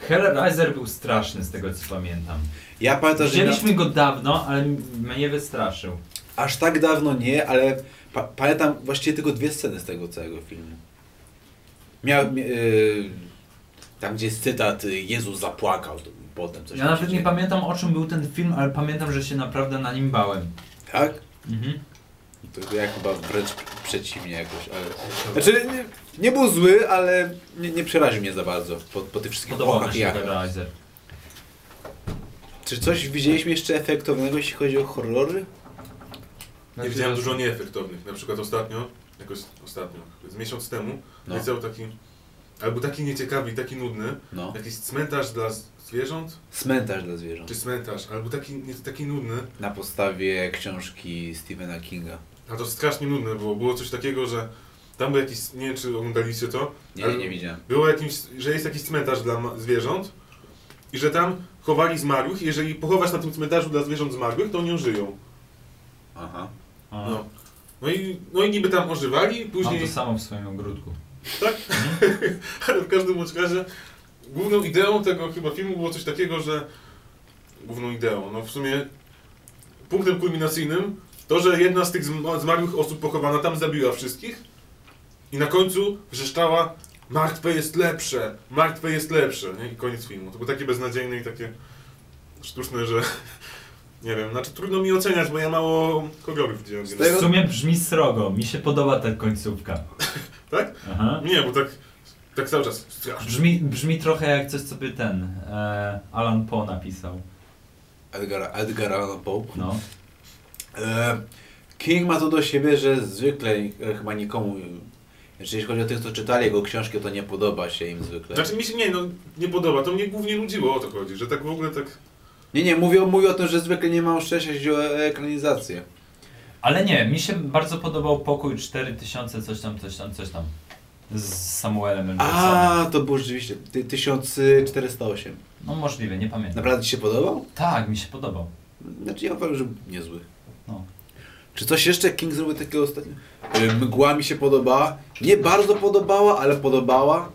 Hellraiser był straszny z tego co pamiętam. Ja pamiętam, że Widzieliśmy go dawno, ale mnie wystraszył. aż tak dawno nie, ale pa, pamiętam właściwie tylko dwie sceny z tego całego filmu. Miał, mia- yy, tam gdzie jest cytat y, Jezus zapłakał, to potem coś Ja nawet nie pamiętam o czym był ten film, ale pamiętam, że się naprawdę na nim bałem. Tak? Mhm. To ja chyba wręcz przeciwnie jakoś, ale... Znaczy, nie, nie był zły, ale nie, nie przeraził mnie za bardzo po, po tych wszystkich Podobał mi się. Czy coś widzieliśmy jeszcze efektownego, jeśli chodzi o horrory? Nie widziałem dużo nieefektownych. Na przykład ostatnio, jakoś ostatnio, z miesiąc temu, No. leciał taki, albo taki nieciekawy i taki nudny, No. jakiś cmentarz dla zwierząt, Cmentarz dla zwierząt. czy cmentarz, albo taki, nie, taki nudny, Na podstawie książki Stephena Kinga. a to strasznie nudne było. Było coś takiego, że tam był jakiś, nie wiem czy oglądaliście to, Nie, Ale- nie, nie widziałem. było jakimś, że jest jakiś cmentarz dla zwierząt i że tam chowali zmarłych i jeżeli pochowasz na tym cmentarzu dla zwierząt zmarłych, to oni żyją. Aha. A, No. No i, no i niby tam ożywali, Mam później... to samo w swoim ogródku. Tak? Ale w każdym razie główną ideą tego chyba filmu było coś takiego, że główną ideą, no w sumie punktem kulminacyjnym to, że jedna z tych zm- zmarłych osób pochowana tam zabiła wszystkich i na końcu wrzeszczała martwe jest lepsze, martwe jest lepsze nie? i koniec filmu. To było takie beznadziejne i takie sztuczne, że nie wiem, znaczy trudno mi oceniać, bo ja mało kolorów widziałem. W sumie brzmi srogo, mi się podoba ta końcówka. Tak? Aha. Nie, bo tak, tak cały czas. Brzmi, brzmi trochę jak coś, co by ten e, Alan Poe napisał. Edgar, Edgar Allan Poe. No. E, King ma to do siebie, że zwykle chyba nikomu, jeśli chodzi o tych, co czytali jego książki, to nie podoba się im zwykle. Znaczy mi się nie, no nie podoba, to mnie głównie nudziło o to chodzi, że tak w ogóle tak... Nie, nie, mówię, mówię o tym, że zwykle nie ma szczęścia, jeśli chodzi o ekranizację. Ale nie, mi się bardzo podobał Pokój 4000, coś tam, coś tam, coś tam. Z Samuelem L. Jacksonem. A, to było rzeczywiście ty- 1408. No możliwe, nie pamiętam. Naprawdę Ci się podobał? Tak, mi się podobał. Znaczy ja uważam, że niezły. No. Czy coś jeszcze King zrobił takiego ostatnio? E, Mgła mi się podobała. Nie bardzo podobała, ale podobała.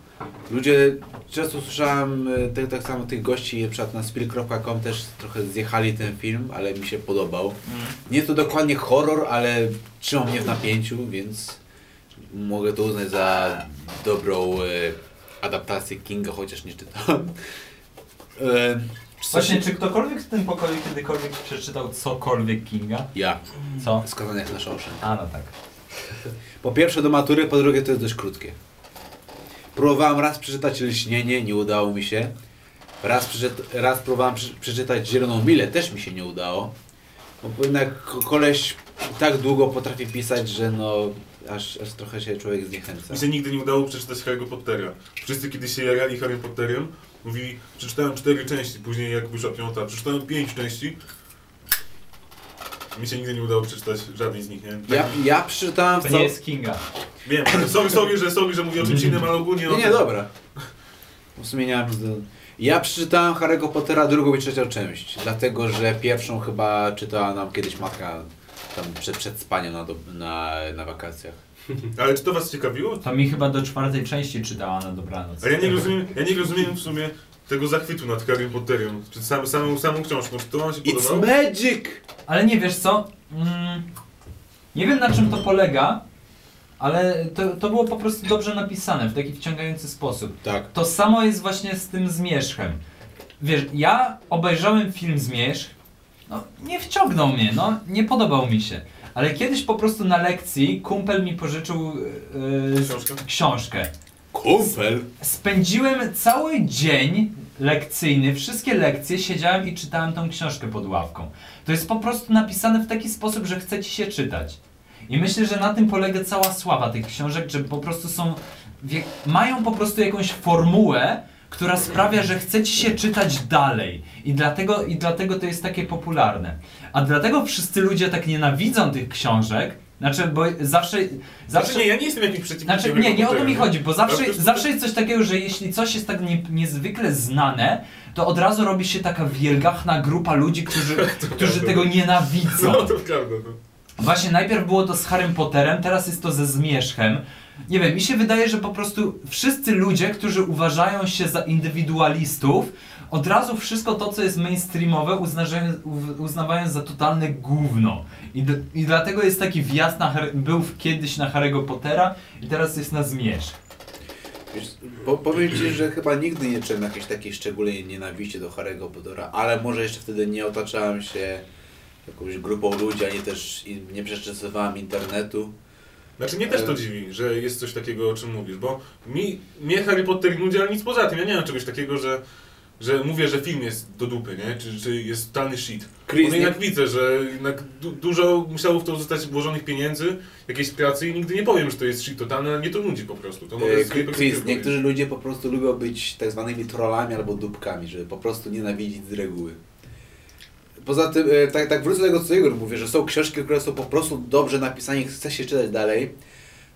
Ludzie, często słyszałem e, tak, tak samo tych gości, na przykład na spill.com też trochę zjechali ten film, ale mi się podobał. Mm. Nie to dokładnie horror, ale trzyma mnie w napięciu, więc mogę to uznać za dobrą e, adaptację Kinga, chociaż nie czytałem. E, czy coś- Właśnie, czy ktokolwiek w tym pokoju kiedykolwiek przeczytał cokolwiek Kinga? Ja. Co? Skazany jak na Shawshank. A, no tak. Po pierwsze do matury, po drugie to jest dość krótkie. Próbowałem raz przeczytać Lśnienie, nie udało mi się. Raz, raz próbowałem przeczytać Zieloną Milę, też mi się nie udało. No, bo jednak ko- koleś tak długo potrafi pisać, że no aż, aż trochę się człowiek zniechęca. Mi się nigdy nie udało przeczytać Harry'ego Pottera. Wszyscy kiedyś się jarali Harry Potterem, mówili, przeczytałem cztery części, później jak wyszła piąta, przeczytałem pięć części. Mi się nigdy nie udało przeczytać żadnej z nich, nie? Ja, ja przeczytałem To co... nie jest Kinga. Wiem, sorry, sorry, że sorry, że mówię o czymś innym, ale ogólnie... o Nie, nie, dobra. W sumie nie mam nic do... Ja przeczytałem Harry'ego Pottera drugą i trzecią część, dlatego że pierwszą chyba czytała nam kiedyś matka tam przed, przed spaniem na, do, na, na wakacjach. Ale czy to was ciekawiło? To mi chyba do czwartej części czytała na dobranoc. A ja nie rozumiem, ja nie rozumiem w sumie tego zachwytu nad Harrym Potterem, czy sam, samą, samą książką, czy to wam się It's podobało? magic! Ale nie wiesz co? Mm, nie wiem na czym to polega, ale to, to było po prostu dobrze napisane w taki wciągający sposób. Tak. To samo jest właśnie z tym zmierzchem. Wiesz, ja obejrzałem film Zmierzch, no nie wciągnął mnie, no nie podobał mi się. Ale kiedyś po prostu na lekcji kumpel mi pożyczył yy, Książkę? książkę. Kumpel? Spędziłem cały dzień lekcyjny, wszystkie lekcje siedziałem i czytałem tą książkę pod ławką. To jest po prostu napisane w taki sposób, że chce ci się czytać. I myślę, że na tym polega cała sława tych książek, że po prostu są. Wie, mają po prostu jakąś formułę, która sprawia, że chce ci się czytać dalej. I dlatego, I dlatego to jest takie popularne. A dlatego wszyscy ludzie tak nienawidzą tych książek. Znaczy, bo zawsze. zawsze Znaczy nie, ja nie jestem jakimś przeciwnikiem znaczy, nie, nie o to mi chodzi, bo zawsze, prostu- zawsze jest coś takiego, że jeśli coś jest tak nie, niezwykle znane, to od razu robi się taka wielgachna grupa ludzi, którzy, którzy tego nienawidzą. No to prawda, no. Właśnie najpierw było to z Harrym Potterem, teraz jest to ze Zmierzchem. Nie wiem, mi się wydaje, że po prostu wszyscy ludzie, którzy uważają się za indywidualistów, od razu wszystko to, co jest mainstreamowe, uznawają za totalne gówno. I, d- I dlatego jest taki wjazd na był kiedyś na Harry'ego Pottera i teraz jest na Zmierzch. Po, powiem Ci, że chyba nigdy nie czułem jakiejś takiej szczególnej nienawiści do Harry'ego Pottera, ale może jeszcze wtedy nie otaczałem się jakąś grupą ludzi, ani też nie przeczesywałem internetu. Znaczy mnie też to E. dziwi, że jest coś takiego, o czym mówisz, bo mi, mnie Harry Potter nudzi, ale nic poza tym. Ja nie mam czegoś takiego, że, że mówię, że film jest do dupy, nie? Czy, czy jest totalny shit. Chris, Bo nie, jednak widzę, że jednak du dużo musiało w to zostać włożonych pieniędzy, jakiejś pracy i nigdy nie powiem, że to jest shit totalny, ale mnie to nudzi po prostu. To e, Chris, niektórzy ludzie po prostu lubią być tak zwanymi trollami albo dupkami, żeby po prostu nienawidzić z reguły. Poza tym, e, tak, tak wrócę do tego, co Igor mówię, że są książki, które są po prostu dobrze napisane i chce się czytać dalej.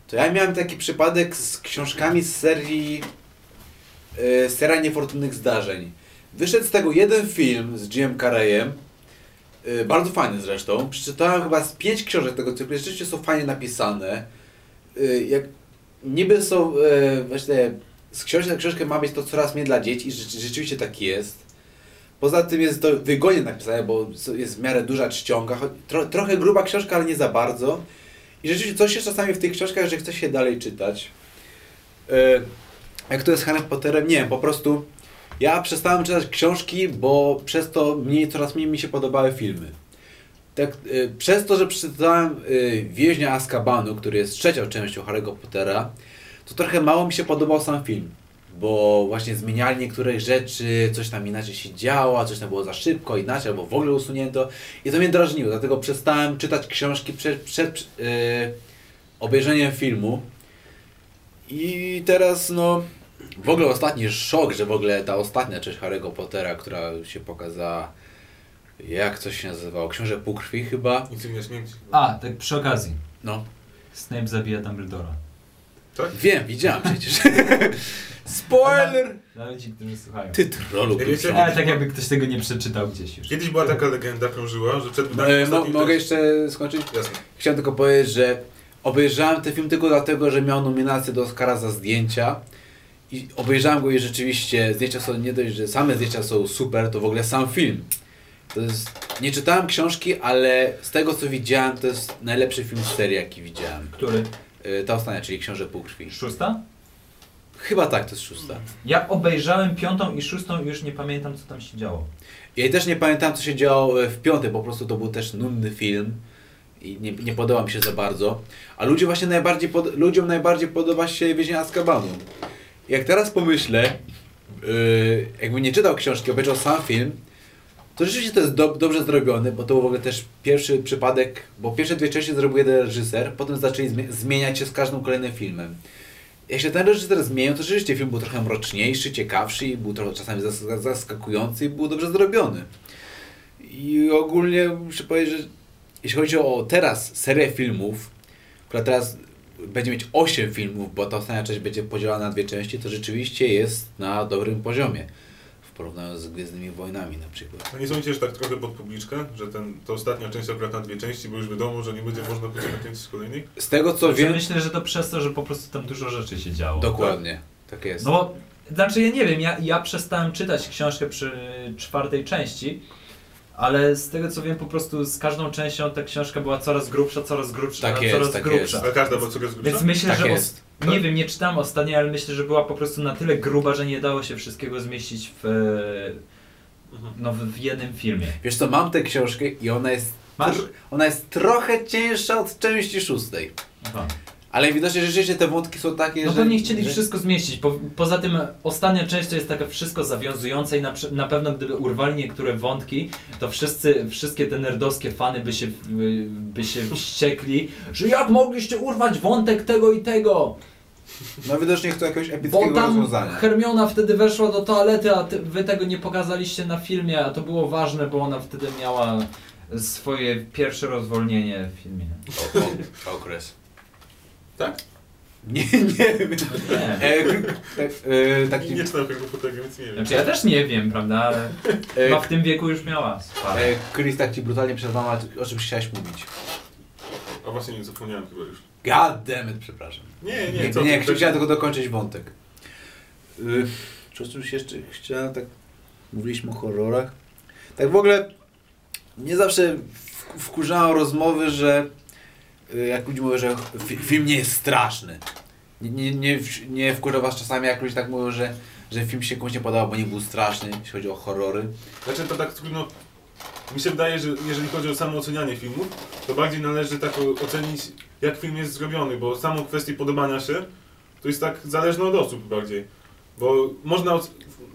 To ja miałem taki przypadek z książkami z serii e, Seria Niefortunnych Zdarzeń. Wyszedł z tego jeden film z Jimem Carreyem, e, bardzo fajny zresztą. Przeczytałem chyba z pięć książek tego cyklu, rzeczywiście są fajnie napisane. E, jak niby są e, właśnie z książki na książkę ma być to coraz mniej dla dzieci i rzeczy- rzeczywiście tak jest. Poza tym jest to wygodnie napisane, bo jest w miarę duża czcionka, tro, trochę gruba książka, ale nie za bardzo. I rzeczywiście coś jest czasami w tych książkach, że chce się dalej czytać. E, jak to jest Harry Potterem? Nie, po prostu ja przestałem czytać książki, bo przez to mniej, coraz mniej mi się podobały filmy. Tak, y, przez to, że przeczytałem y, Więźnia Azkabanu, który jest trzecią częścią Harry'ego Pottera, to trochę mało mi się podobał sam film. Bo właśnie zmieniali niektóre rzeczy, coś tam inaczej się działo, coś tam było za szybko, inaczej, albo w ogóle usunięto. I to mnie drażniło, dlatego przestałem czytać książki przed, przed yy, obejrzeniem filmu. I teraz, no, w ogóle ostatni szok, że w ogóle ta ostatnia część Harry'ego Pottera, która się pokazała, jak coś się nazywało, Książę Półkrwi chyba. Insygnia śmierci. A, tak przy okazji. No, Snape zabija Dumbledora. Tak? wiem, widziałem przecież. Spoiler! Dla ludzi, którzy słuchają. Ty trolu. Ale tak jakby ktoś tego nie przeczytał gdzieś już. Kiedyś była taka legenda krążyła, że przed E, wydaniem mo, ostatniej mogę części- jeszcze skończyć? Jasne. Chciałem tylko powiedzieć, że obejrzałem ten film tylko dlatego, że miał nominację do Oscara za zdjęcia. I obejrzałem go i rzeczywiście zdjęcia są nie dość, że same zdjęcia są super, to w ogóle sam film. To jest, nie czytałem książki, ale z tego co widziałem, to jest najlepszy film z serii, jaki widziałem. Który? E, Ta ostatnia, czyli Książę Półkrwi. Szósta? Chyba tak, to jest szósta. Ja obejrzałem piątą i szóstą i już nie pamiętam co tam się działo. Ja też nie pamiętam, co się działo e, w piątej, po prostu to był też nudny film i nie, nie podobał mi się za bardzo. A ludzie właśnie najbardziej pod, ludziom najbardziej podoba się Więzienie Azkabanu. Jak teraz pomyślę, yy, jakbym nie czytał książki, obejrzał sam film, to rzeczywiście to jest do, dobrze zrobione, bo to był w ogóle też pierwszy przypadek, bo pierwsze dwie części zrobił jeden reżyser, potem zaczęli zmie- zmieniać się z każdym kolejnym filmem. Jak się ten reżyser zmienił, to rzeczywiście film był trochę mroczniejszy, ciekawszy i był trochę czasami zas- zaskakujący i był dobrze zrobiony. I ogólnie muszę powiedzieć, że jeśli chodzi o teraz serię filmów, która teraz będzie mieć 8 filmów, bo ta ostatnia część będzie podzielona na dwie części, to rzeczywiście jest na dobrym poziomie. Porównaniu z Gwiezdnymi Wojnami na przykład. No nie sądzicie, że tak trochę pod publiczkę, że ten, ta ostatnia część akurat na dwie części, bo już wiadomo, że nie będzie można pociągnąć z kolejnej? Z tego co wiem, Myślę, że to przez to, że po prostu tam dużo rzeczy się działo. dokładnie, tak jest. No bo, znaczy ja nie wiem, ja, ja przestałem czytać książkę przy czwartej części, ale z tego co wiem po prostu z każdą częścią ta książka była coraz grubsza, coraz grubsza, Tak jest, coraz tak grubsza. Ale każda była coraz grubsza? Więc myślę, Tak że jest. os- nie wiem, nie czytałem ostatniej, ale myślę, że była po prostu na tyle gruba, że nie dało się wszystkiego zmieścić w, Mhm. no, w, w jednym filmie. Wiesz co, mam tę książkę i ona jest, Masz? ona jest trochę cięższa od części szóstej. Aha. Ale widocznie rzeczywiście te wątki są takie, No że... pewnie chcieli że... wszystko zmieścić. Po, poza tym ostatnia część to jest taka wszystko zawiązująca i na, na pewno gdyby urwali niektóre wątki, to wszyscy, wszystkie te nerdowskie fany by się, by, by się wściekli, że jak mogliście urwać wątek tego i tego? No widocznie chcą jakiegoś Bo epickiego tam rozwiązania. Hermiona wtedy weszła do toalety, a ty, wy tego nie pokazaliście na filmie, a to było ważne, bo ona wtedy miała swoje pierwsze rozwolnienie w filmie. O, o, okres. Tak? Nie, nie wiem. Nie. E, tak, e, taki, Nie czytam Harry Pottera, więc nie wiem. Znaczy ja też nie wiem, prawda, ale e, ma w tym wieku już miała. E, Chris, tak ci brutalnie przerwam, ale o czymś chciałeś mówić. właśnie nie zapomniałem chyba już. God damn it, przepraszam. Nie, Nie, nie, nie, co nie, ty, chciałem tylko dokończyć wątek. Yy, czy o czymś jeszcze chciałem, tak mówiliśmy o horrorach. Tak w ogóle nie zawsze wkurzają rozmowy, że y, jak ludzie mówią, że fi, film nie jest straszny. Nie, nie, nie, wkurza was czasami, jak ludzie tak mówią, że, że film się komuś nie podobał, bo nie był straszny, jeśli chodzi o horrory. Znaczy to tak trudno. Mi się wydaje, że jeżeli chodzi o samo ocenianie filmów, to bardziej należy tak ocenić, jak film jest zrobiony, bo samą kwestię podobania się to jest tak zależne od osób bardziej. Bo można.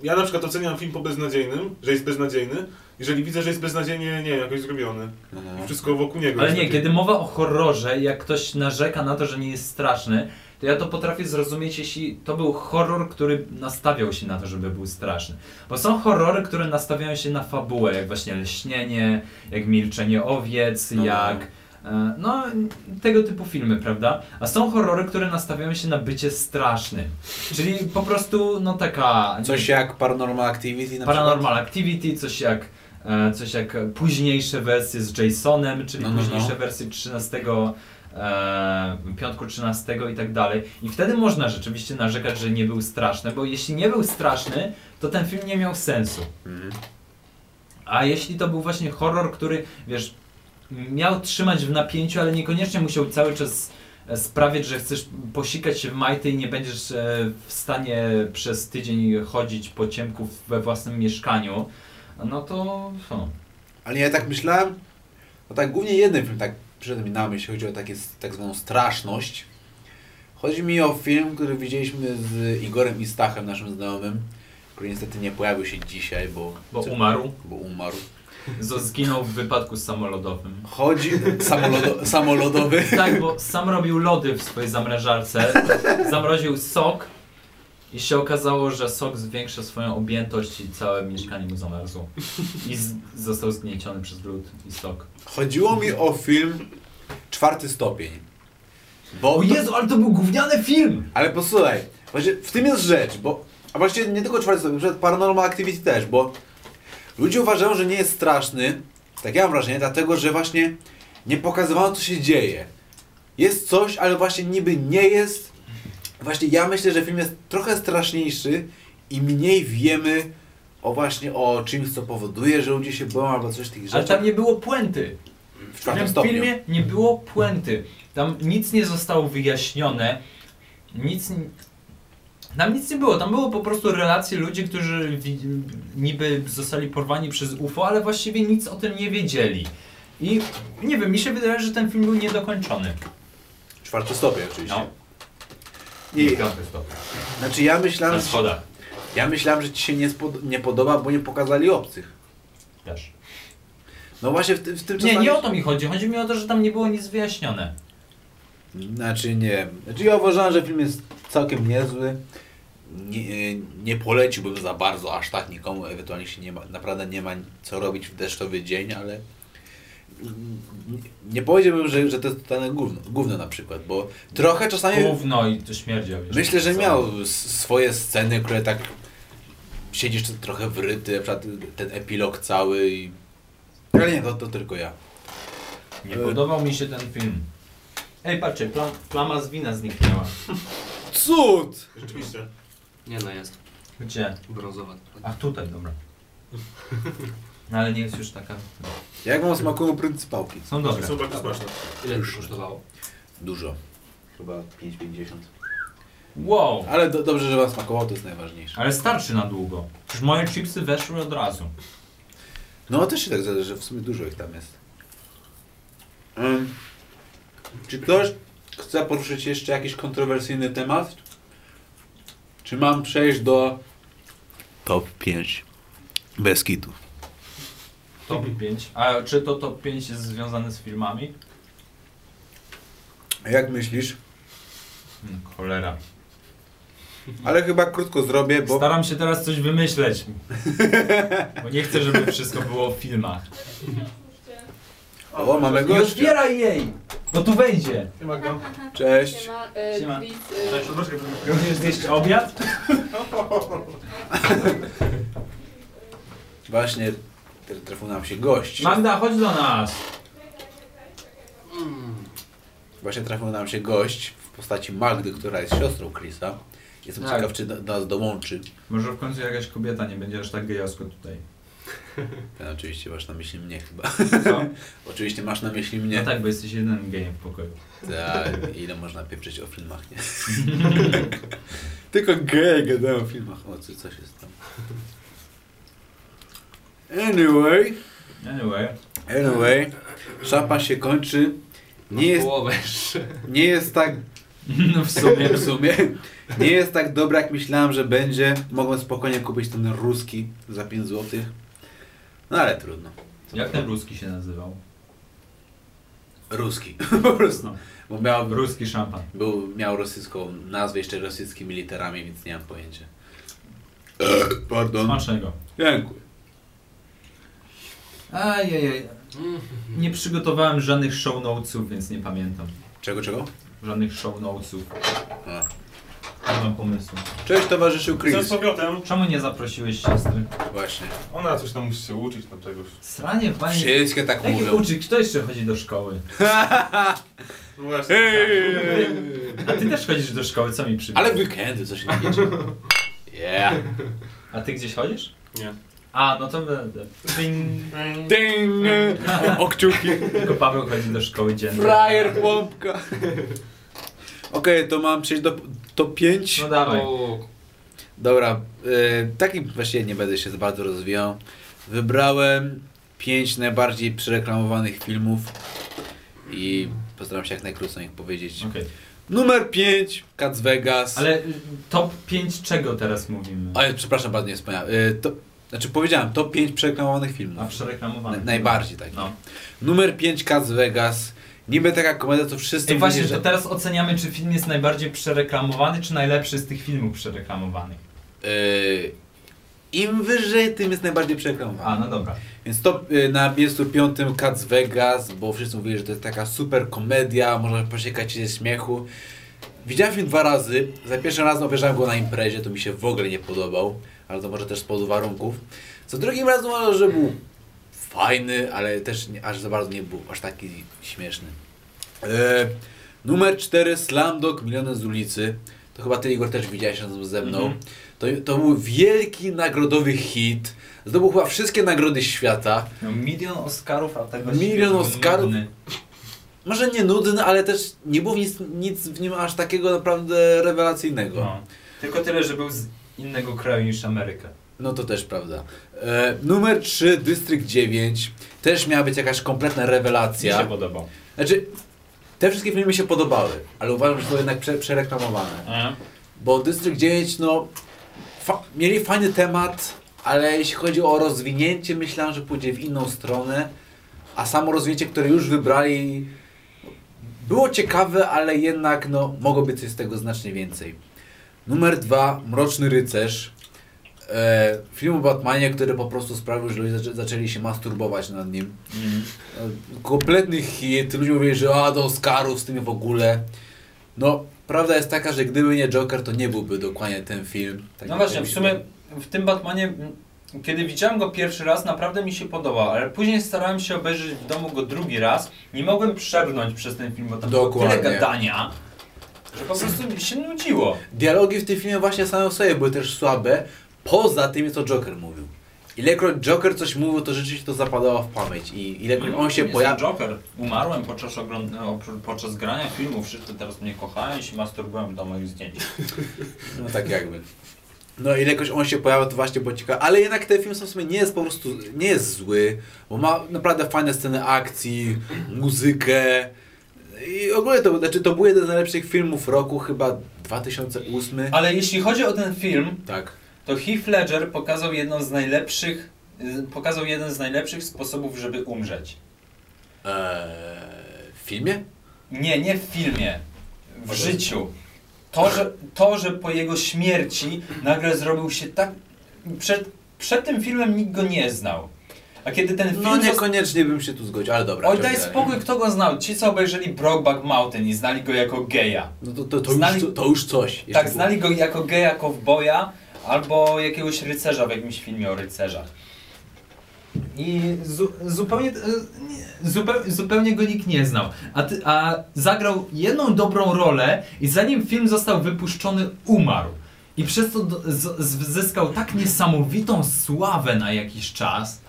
Ja na przykład oceniam film po beznadziejnym, że jest beznadziejny, jeżeli widzę, że jest beznadziejnie, nie jakoś zrobiony. I no. wszystko wokół niego. Ale nie, takie- kiedy mowa o horrorze, jak ktoś narzeka na to, że nie jest straszny, to ja to potrafię zrozumieć, jeśli to był horror, który nastawiał się na to, żeby był straszny. Bo są horrory, które nastawiają się na fabułę, jak właśnie Lśnienie, jak Milczenie Owiec, No, no. jak... e, No, tego typu filmy, prawda? A są horrory, które nastawiają się na bycie strasznym. Czyli po prostu, no taka... Coś jak Paranormal Activity na Paranormal Activity, coś jak, coś jak późniejsze wersje z Jasonem, czyli No, no, no. późniejsze wersje 13, e, piątku 13 i tak dalej. I wtedy można rzeczywiście narzekać, że nie był straszny, bo jeśli nie był straszny, to ten film nie miał sensu. Mhm. A jeśli to był właśnie horror, który, wiesz, miał trzymać w napięciu, ale niekoniecznie musiał cały czas e, sprawiać, że chcesz posikać się w majty i nie będziesz e, w stanie przez tydzień chodzić po ciemku we własnym mieszkaniu, no to... No. Ale ja tak myślałem, no tak głównie jeden film tak przyszedł mi na myśl, jeśli chodzi o takie, tak zwaną straszność. Chodzi mi o film, który widzieliśmy z Igorem Istachem, naszym znajomym, który niestety nie pojawił się dzisiaj, bo, Bo umarł, bo umarł. zginął w wypadku samolotowym. Chodzi samolodo, samolodowy. Tak, bo sam robił lody w swojej zamrażarce, zamroził sok i się okazało, że sok zwiększa swoją objętość i całe mieszkanie mu zamarzło. I z, został zgnieciony przez lód i sok. Chodziło mi o film Czwarty Stopień. Bo O Jezu, ale to był gówniany film! Ale posłuchaj, właśnie w tym jest rzecz, bo. A właściwie nie tylko czwarty stopień, przykład Paranormal Activity też, bo ludzie uważają, że nie jest straszny, tak ja mam wrażenie, dlatego że właśnie nie pokazywano co się dzieje. Jest coś, ale właśnie niby nie jest. Właśnie ja myślę, że film jest trochę straszniejszy i mniej wiemy o właśnie o czymś, co powoduje, że ludzie się boją albo coś tych Ale rzeczy. tam nie było puenty. W W czwartym tym stopniu. filmie nie było puenty. Tam nic nie zostało wyjaśnione. Nic... Tam nic nie było. Tam było po prostu relacje ludzi, którzy niby zostali porwani przez UFO, ale właściwie nic o tym nie wiedzieli. I nie wiem, mi się wydaje, że ten film był niedokończony. Czwarty stopień oczywiście. No. I, Piąty stopień. znaczy ja myślałem, Na schodach ja myślałem, że ci się nie, spod- nie podoba, bo nie pokazali obcych. też. No właśnie w, ty- w tym Nie, czasami... nie o to mi chodzi. Chodzi mi o to, że tam nie było nic wyjaśnione. Znaczy nie. Znaczy ja uważałem, że film jest całkiem niezły. Nie, nie poleciłbym za bardzo aż tak nikomu, ewentualnie się nie ma, naprawdę nie ma co robić w deszczowy dzień, ale nie, powiedziałbym, że, że to jest totalne gówno, gówno na przykład, bo trochę czasami Gówno i to śmierdział. myślę, że miał swoje sceny, które tak siedzisz trochę wryty, na przykład ten epilog cały i... Ale nie, to, to tylko ja. Nie podobał mi się ten film. Ej, patrzcie, plam, plama z wina zniknęła. Cud! Rzeczywiście. Nie no, jest Gdzie? brązowa. A tutaj, dobra. No ale nie jest już taka. Jak wam smakują pryncypałki? Są dobre. Są bardzo smaczne. Ile to kosztowało? Dużo. Chyba 5,50. Wow! Ale do, dobrze, że wam smakowało, to jest najważniejsze. Ale starczy na długo. Już moje chipsy weszły od razu. No też się tak zależy, że w sumie dużo ich tam jest. Ym, czy ktoś chce poruszyć jeszcze jakiś kontrowersyjny temat? Czy mam przejść do top 5 bez kitu? Top 5. A czy to top 5 jest związane z filmami? A Jak myślisz? Hmm, cholera. Ale chyba krótko zrobię, bo Staram się teraz coś wymyśleć. Bo nie chcę, żeby wszystko było w filmach. o, mamy Nie gościa. otwieraj jej! Bo tu wejdzie. Cześć. Siema, e, Siema. Cześć, e, zjeść obiad? Właśnie trafił nam się gość. Magda, chodź do nas. właśnie trafił nam się gość w postaci Magdy, która jest siostrą Chrisa. Jestem Tak. ciekaw, czy do, do nas dołączy. Może w końcu jakaś kobieta nie będzie aż tak gejowsko tutaj. Ten oczywiście masz na myśli mnie chyba. Co? Oczywiście masz na myśli mnie. No tak, bo jesteś jedynym gejem w pokoju. Tak, ile można pieprzyć o filmach, nie? Tylko geje gadają o filmach. O, co, coś jest tam. Anyway, Anyway. anyway, szampan się kończy. Nie jest, nie jest tak No w sumie. w sumie. Nie jest tak dobra, jak myślałem, że będzie. Mogłem spokojnie kupić ten ruski za 5 zł. No ale trudno. Jak ten ruski się nazywał? Ruski. Po prostu. No. Bo miał, Ruski szampan. był, miał rosyjską nazwę jeszcze rosyjskimi literami, więc nie mam pojęcia. Pardon. Smacznego. Dziękuję. Ajajaj. Nie przygotowałem żadnych show notesów, więc nie pamiętam. Czego, czego? Żadnych show notesów. A. Nie mam pomysłu. Cześć towarzyszył Co z Chris. powrotem? Czemu nie zaprosiłeś siostry? Właśnie. Ona coś tam musi się uczyć na czegoś. Sranie bani. Wszystkie tak Jaki mówią. uczy? Kto jeszcze chodzi do szkoły? No właśnie. A ty też chodzisz do szkoły, co mi przybiegł? Ale w weekendy coś nie wiecie. Yeah. A ty gdzieś chodzisz? Nie. A, no to będę. Ding. Ding! O kciuki. Tylko Paweł chodzi do szkoły dziennie. Frajer pompka. Okej, to mam przejść do top 5. No dawaj. O, Dobra, y, taki właściwie nie będę się za bardzo rozwijał. Wybrałem 5 najbardziej przereklamowanych filmów i postaram się jak najkrócej ich powiedzieć. Okej. Numer 5, Cats Vegas. Ale y, top 5 czego teraz mówimy? Ale przepraszam bardzo, nie wspomniałem. Y, znaczy powiedziałem, top 5 przereklamowanych filmów. A przereklamowany. Na, najbardziej tak. No. Numer 5, Cats Vegas. Niby taka komedia, to wszyscy Ej, właśnie, mówili, to teraz oceniamy, czy film jest najbardziej przereklamowany, czy najlepszy z tych filmów przereklamowanych. y, Im wyżej, tym jest najbardziej przereklamowany. A, no dobra. Więc to y, na miejscu piątym Cats Vegas, bo wszyscy mówili, że to jest taka super komedia, można posiekać się ze śmiechu. Widziałem film dwa razy. Za pierwszym razem obejrzałem go na imprezie, to mi się w ogóle nie podobał, ale to może też z powodu warunków. Za drugim razem może, że był fajny, ale też nie, aż za bardzo nie był aż taki śmieszny. E, numer 4 Slamdog Miliony z ulicy. To chyba ty Igor też widziałeś razem ze mną. Mhm. To, to był wielki nagrodowy hit. Zdobył chyba wszystkie nagrody świata. No, milion Oscarów, a tego Milion Oscarów? nudny. Może nie nudny, ale też nie było nic, nic w nim aż takiego naprawdę rewelacyjnego. No. Tylko tyle, że był innego kraju niż Ameryka. No to też prawda. E, numer 3, Dystrykt 9. Też miała być jakaś kompletna Mi rewelacja. się podobał. Znaczy, te wszystkie filmy mi się podobały, ale uważam, że są jednak prze, przereklamowane. Bo Dystrykt 9, no, fa- mieli fajny temat, ale jeśli chodzi o rozwinięcie, myślałem, że pójdzie w inną stronę. A samo rozwinięcie, które już wybrali, było ciekawe, ale jednak no, mogło być coś z tego znacznie więcej. Numer dwa, Mroczny Rycerz. E, film o Batmanie, który po prostu sprawił, że ludzie zaczę- zaczęli się masturbować nad nim. Mm. E, Kompletny hit, ludzie mówili, że a do Oscarów z tym w ogóle. No, prawda jest taka, że gdyby nie Joker, to nie byłby dokładnie ten film. Tak No właśnie, w sumie w tym Batmanie, kiedy widziałem go pierwszy raz, naprawdę mi się podobał, ale później starałem się obejrzeć w domu go drugi raz. Nie mogłem przebrnąć przez ten film, bo tam było Dokładnie. tyle gadania, że po prostu mi się nudziło. Dialogi w tym filmie właśnie same w sobie były też słabe, poza tym, co Joker mówił. Ilekroć Joker coś mówił, to rzeczywiście to zapadało w pamięć i ilekroć on się pojawił... Joker. Umarłem podczas, ogląd- no, podczas grania filmu, wszyscy teraz mnie kochają i się masturbują do moich zdjęć. No tak jakby. No ilekroć on się pojawił, to właśnie było ciekawe. Ale jednak ten film sam w sumie nie jest po prostu, nie jest zły, bo ma naprawdę fajne sceny akcji, muzykę. I ogólnie to, znaczy to był jeden z najlepszych filmów roku, chyba 2008. Ale jeśli chodzi o ten film, Tak. to Heath Ledger pokazał jedną z najlepszych, y, pokazał jeden z najlepszych sposobów, żeby umrzeć. Eee, w filmie? Nie, nie w filmie, w życiu. To że, to, że po jego śmierci nagle zrobił się tak... Przed, przed tym filmem nikt go nie znał. A kiedy ten film... No niekoniecznie bym się tu zgodził, ale dobra. Oj, daj spokój, kto go znał? Ci, co obejrzeli Brokeback Mountain i znali go jako geja. No to, to, to, Znali- już, to już coś. Tak, było. znali go jako geja, kowboja albo jakiegoś rycerza w jakimś filmie o rycerzach. I zu, zupełnie, e, nie, zupełnie, go nikt nie znał. A, ty, a zagrał jedną dobrą rolę i zanim film został wypuszczony, umarł. I przez to zyskał tak niesamowitą sławę na jakiś czas,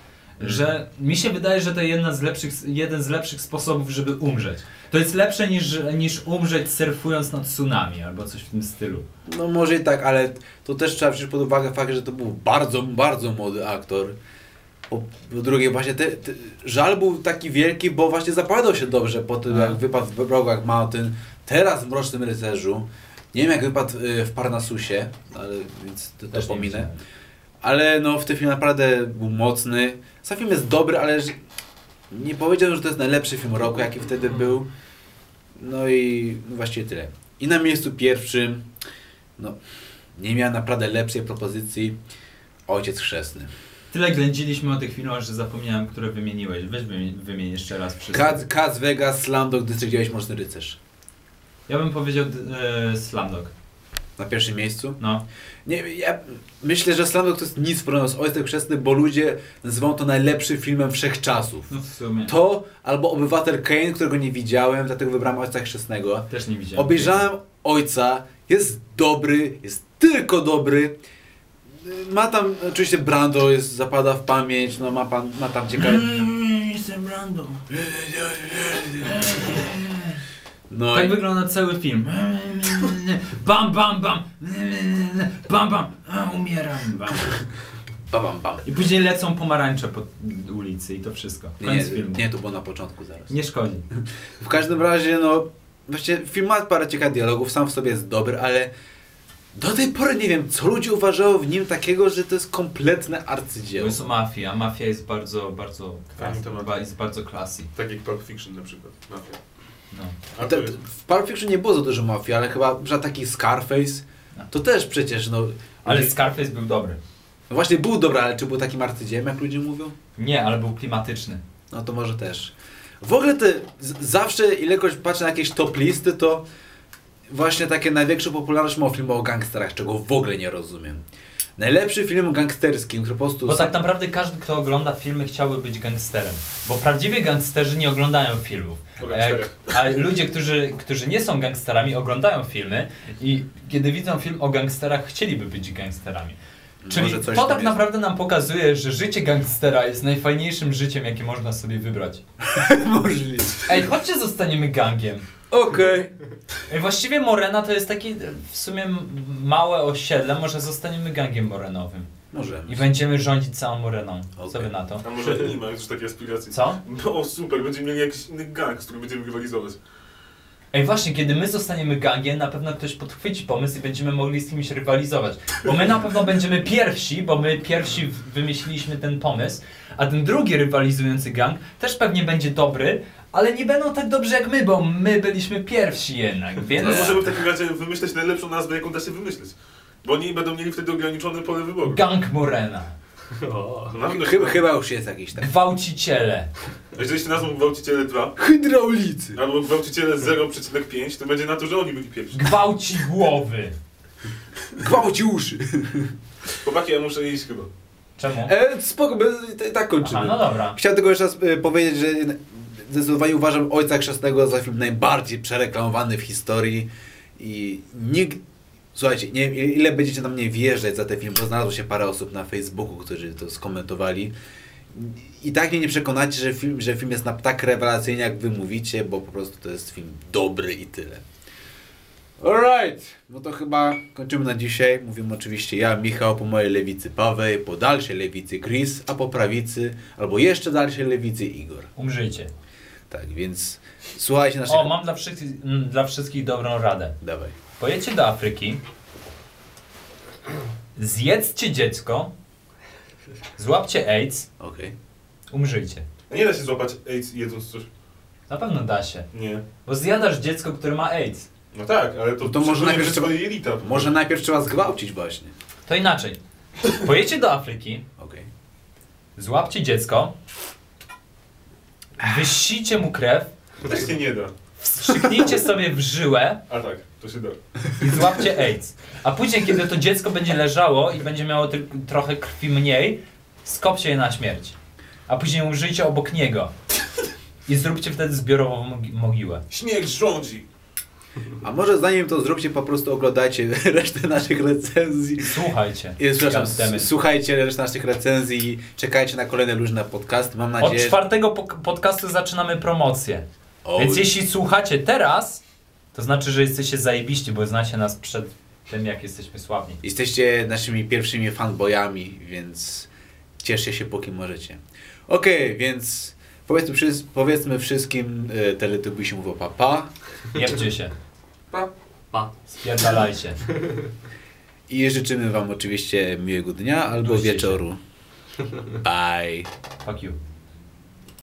że mi się wydaje, że to jedna z lepszych, jeden z lepszych sposobów, żeby umrzeć. To jest lepsze niż, niż umrzeć surfując na tsunami albo coś w tym stylu. No może i tak, ale to też trzeba wziąć pod uwagę fakt, że to był bardzo, bardzo młody aktor. Po, po drugie właśnie te, te, żal był taki wielki, bo właśnie zapowiadał się dobrze po tym, A. jak wypadł w Brokeback Mountain, teraz w Mrocznym Rycerzu. Nie wiem jak wypadł y, w Parnasusie, ale więc to, to pominę. Ale no w tym filmie naprawdę był mocny. Sam film jest dobry, ale nie powiedziałbym, że to jest najlepszy film roku, jaki wtedy był. No i no właściwie tyle. I na miejscu pierwszym, no nie miałem naprawdę lepszej propozycji. Ojciec chrzestny. Tyle ględziliśmy o tych filmach, że zapomniałem, które wymieniłeś. Weź wymień, wymień jeszcze raz wszystkie. Cats, Cats Vegas, Slamdog, Dystrykt 9, Mroczny Rycerz. Ja bym powiedział e, Slamdog. Na pierwszym miejscu. No. Nie, ja myślę, że Slamdog to jest nic wspólnego z Ojcem Chrzestnym, bo ludzie nazywają to najlepszym filmem wszechczasów. No w sumie. To albo Obywatel Kane, którego nie widziałem, dlatego wybrałem Ojca Chrzestnego. Też nie widziałem. Obejrzałem Ojca, jest dobry, jest tylko dobry. Ma tam, oczywiście Brando jest, zapada w pamięć, no ma, pan, ma tam ciekawe... Jestem Brando. No Tak i, wygląda cały film. Bam, bam, bam. Bam, bam. A, umieram. Bam. bam, bam, bam. I później lecą pomarańcze po ulicy i to wszystko. Nie, Koniec nie, filmu. nie, to było na początku zaraz. Nie szkodzi. W każdym razie, no, właśnie film ma parę ciekawych dialogów, sam w sobie jest dobry, ale do tej pory nie wiem, co ludzie uważają w nim takiego, że to jest kompletne To arcydzieło. jest mafia. Mafia jest bardzo, bardzo, temat. jest bardzo classy. Tak jak Pulp Fiction na przykład. Mafia. No. Te, w Pulp Fiction nie było za dużo mafii, ale chyba że taki Scarface, No. to też przecież, no... Ale Scarface był dobry. No właśnie był dobry, ale czy był takim arcydziełem, jak ludzie mówią? Nie, ale był klimatyczny. No to może też. W ogóle te, zawsze ilekroć patrzę na jakieś top listy, to właśnie takie największą popularność ma filmy o gangsterach, czego w ogóle nie rozumiem. Najlepszy film gangsterski, który po prostu... Bo tak naprawdę każdy, kto ogląda filmy, chciałby być gangsterem. Bo prawdziwi gangsterzy nie oglądają filmów. A, a ludzie, którzy, którzy nie są gangsterami, oglądają filmy i kiedy widzą film o gangsterach, chcieliby być gangsterami. Czyli to tak jest. naprawdę nam pokazuje, że życie gangstera jest najfajniejszym życiem, jakie można sobie wybrać. Możliwe. Ej, chodźcie zostaniemy gangiem. Okej. Ej, właściwie Morena to jest takie w sumie małe osiedle, może zostaniemy gangiem morenowym. Możemy. I będziemy rządzić całą Moreną. Co Okej. wy na to? A może nie ma już takiej aspiracji? Co? No super, będziemy mieli jakiś inny gang, z którym będziemy rywalizować. Ej, właśnie, kiedy my zostaniemy gangiem, na pewno ktoś podchwyci pomysł i będziemy mogli z kimś rywalizować. Bo my na pewno będziemy pierwsi, bo my pierwsi wymyśliliśmy ten pomysł, a ten drugi rywalizujący gang też pewnie będzie dobry, ale nie będą tak dobrzy jak my, bo my byliśmy pierwsi jednak, więc... No możemy w takim razie wymyśleć najlepszą nazwę, jaką da się wymyśleć. Bo oni będą mieli wtedy ograniczone pole wyboru. Gang Morena. O. Na pewno Chyba, się- chyba już jest jakiś tak. Gwałciciele. A Jeżeli się nazwą Gwałciciele 2, Hydraulicy. albo Gwałciciele 0,5, to będzie na to, że oni byli pierwsi. Gwałci głowy. Gwałci uszy. Chłopaki, ja muszę iść chyba. Czemu? E, spoko, my tak kończymy. Aha, no dobra. Chciałem tylko jeszcze raz e, powiedzieć, że zdecydowanie uważam Ojca Chrzestnego za film najbardziej przereklamowany w historii i nikt... Słuchajcie, nie wiem ile będziecie na mnie wjeżdżać za ten film, bo znalazło się parę osób na Facebooku, którzy to skomentowali. I tak mnie nie przekonacie, że film, że film jest na, tak rewelacyjny, jak wy mówicie, bo po prostu to jest film dobry i tyle. Alright, no to chyba kończymy na dzisiaj. Mówimy oczywiście ja, Michał, po mojej lewicy Paweł, po dalszej lewicy Chris, a po prawicy, albo jeszcze dalszej lewicy Igor. Umrzyjcie. Tak, więc słuchajcie naszych... O, mam dla wszystkich, mm, dla wszystkich dobrą radę. Dawaj. Pojedźcie do Afryki, zjedzcie dziecko, złapcie AIDS, Okej. umrzyjcie. A nie da się złapać AIDS jedząc coś. Na pewno da się. Nie. Bo zjadasz dziecko, które ma AIDS. No tak, ale to, No to może najpierw przez trzeba- swoje jelita. Może najpierw trzeba zgwałcić właśnie. To inaczej. Pojedźcie do Afryki, Okej. złapcie dziecko, wyssijcie mu krew, To też się nie da. wstrzyknijcie sobie w żyłę A tak, to się da. i złapcie AIDS. A później, kiedy to dziecko będzie leżało i będzie miało tylko trochę krwi mniej, skopcie je na śmierć. a później użyjcie obok niego. I zróbcie wtedy zbiorową mogi- mogiłę. Śmierć rządzi. A może zanim to zróbcie, po prostu oglądajcie resztę naszych recenzji. Słuchajcie. I, przepraszam, słuchajcie resztę naszych recenzji, czekajcie na kolejne luźne podcasty. Mam Od nadzieję, że... czwartego pok- podcastu zaczynamy promocję. O, Więc jeśli słuchacie teraz, to znaczy, że jesteście zajebiści, bo znacie nas przed tym, jak jesteśmy sławni. Jesteście naszymi pierwszymi fanboyami, więc cieszcie się, póki możecie. Okej, więc powiedzmy, powiedzmy wszystkim e, teletubisom mówią pa pa Jebcie się. Pa. Pa. Spierdalajcie. i życzymy wam oczywiście miłego dnia albo Duście się. wieczoru. Bye. Fuck you.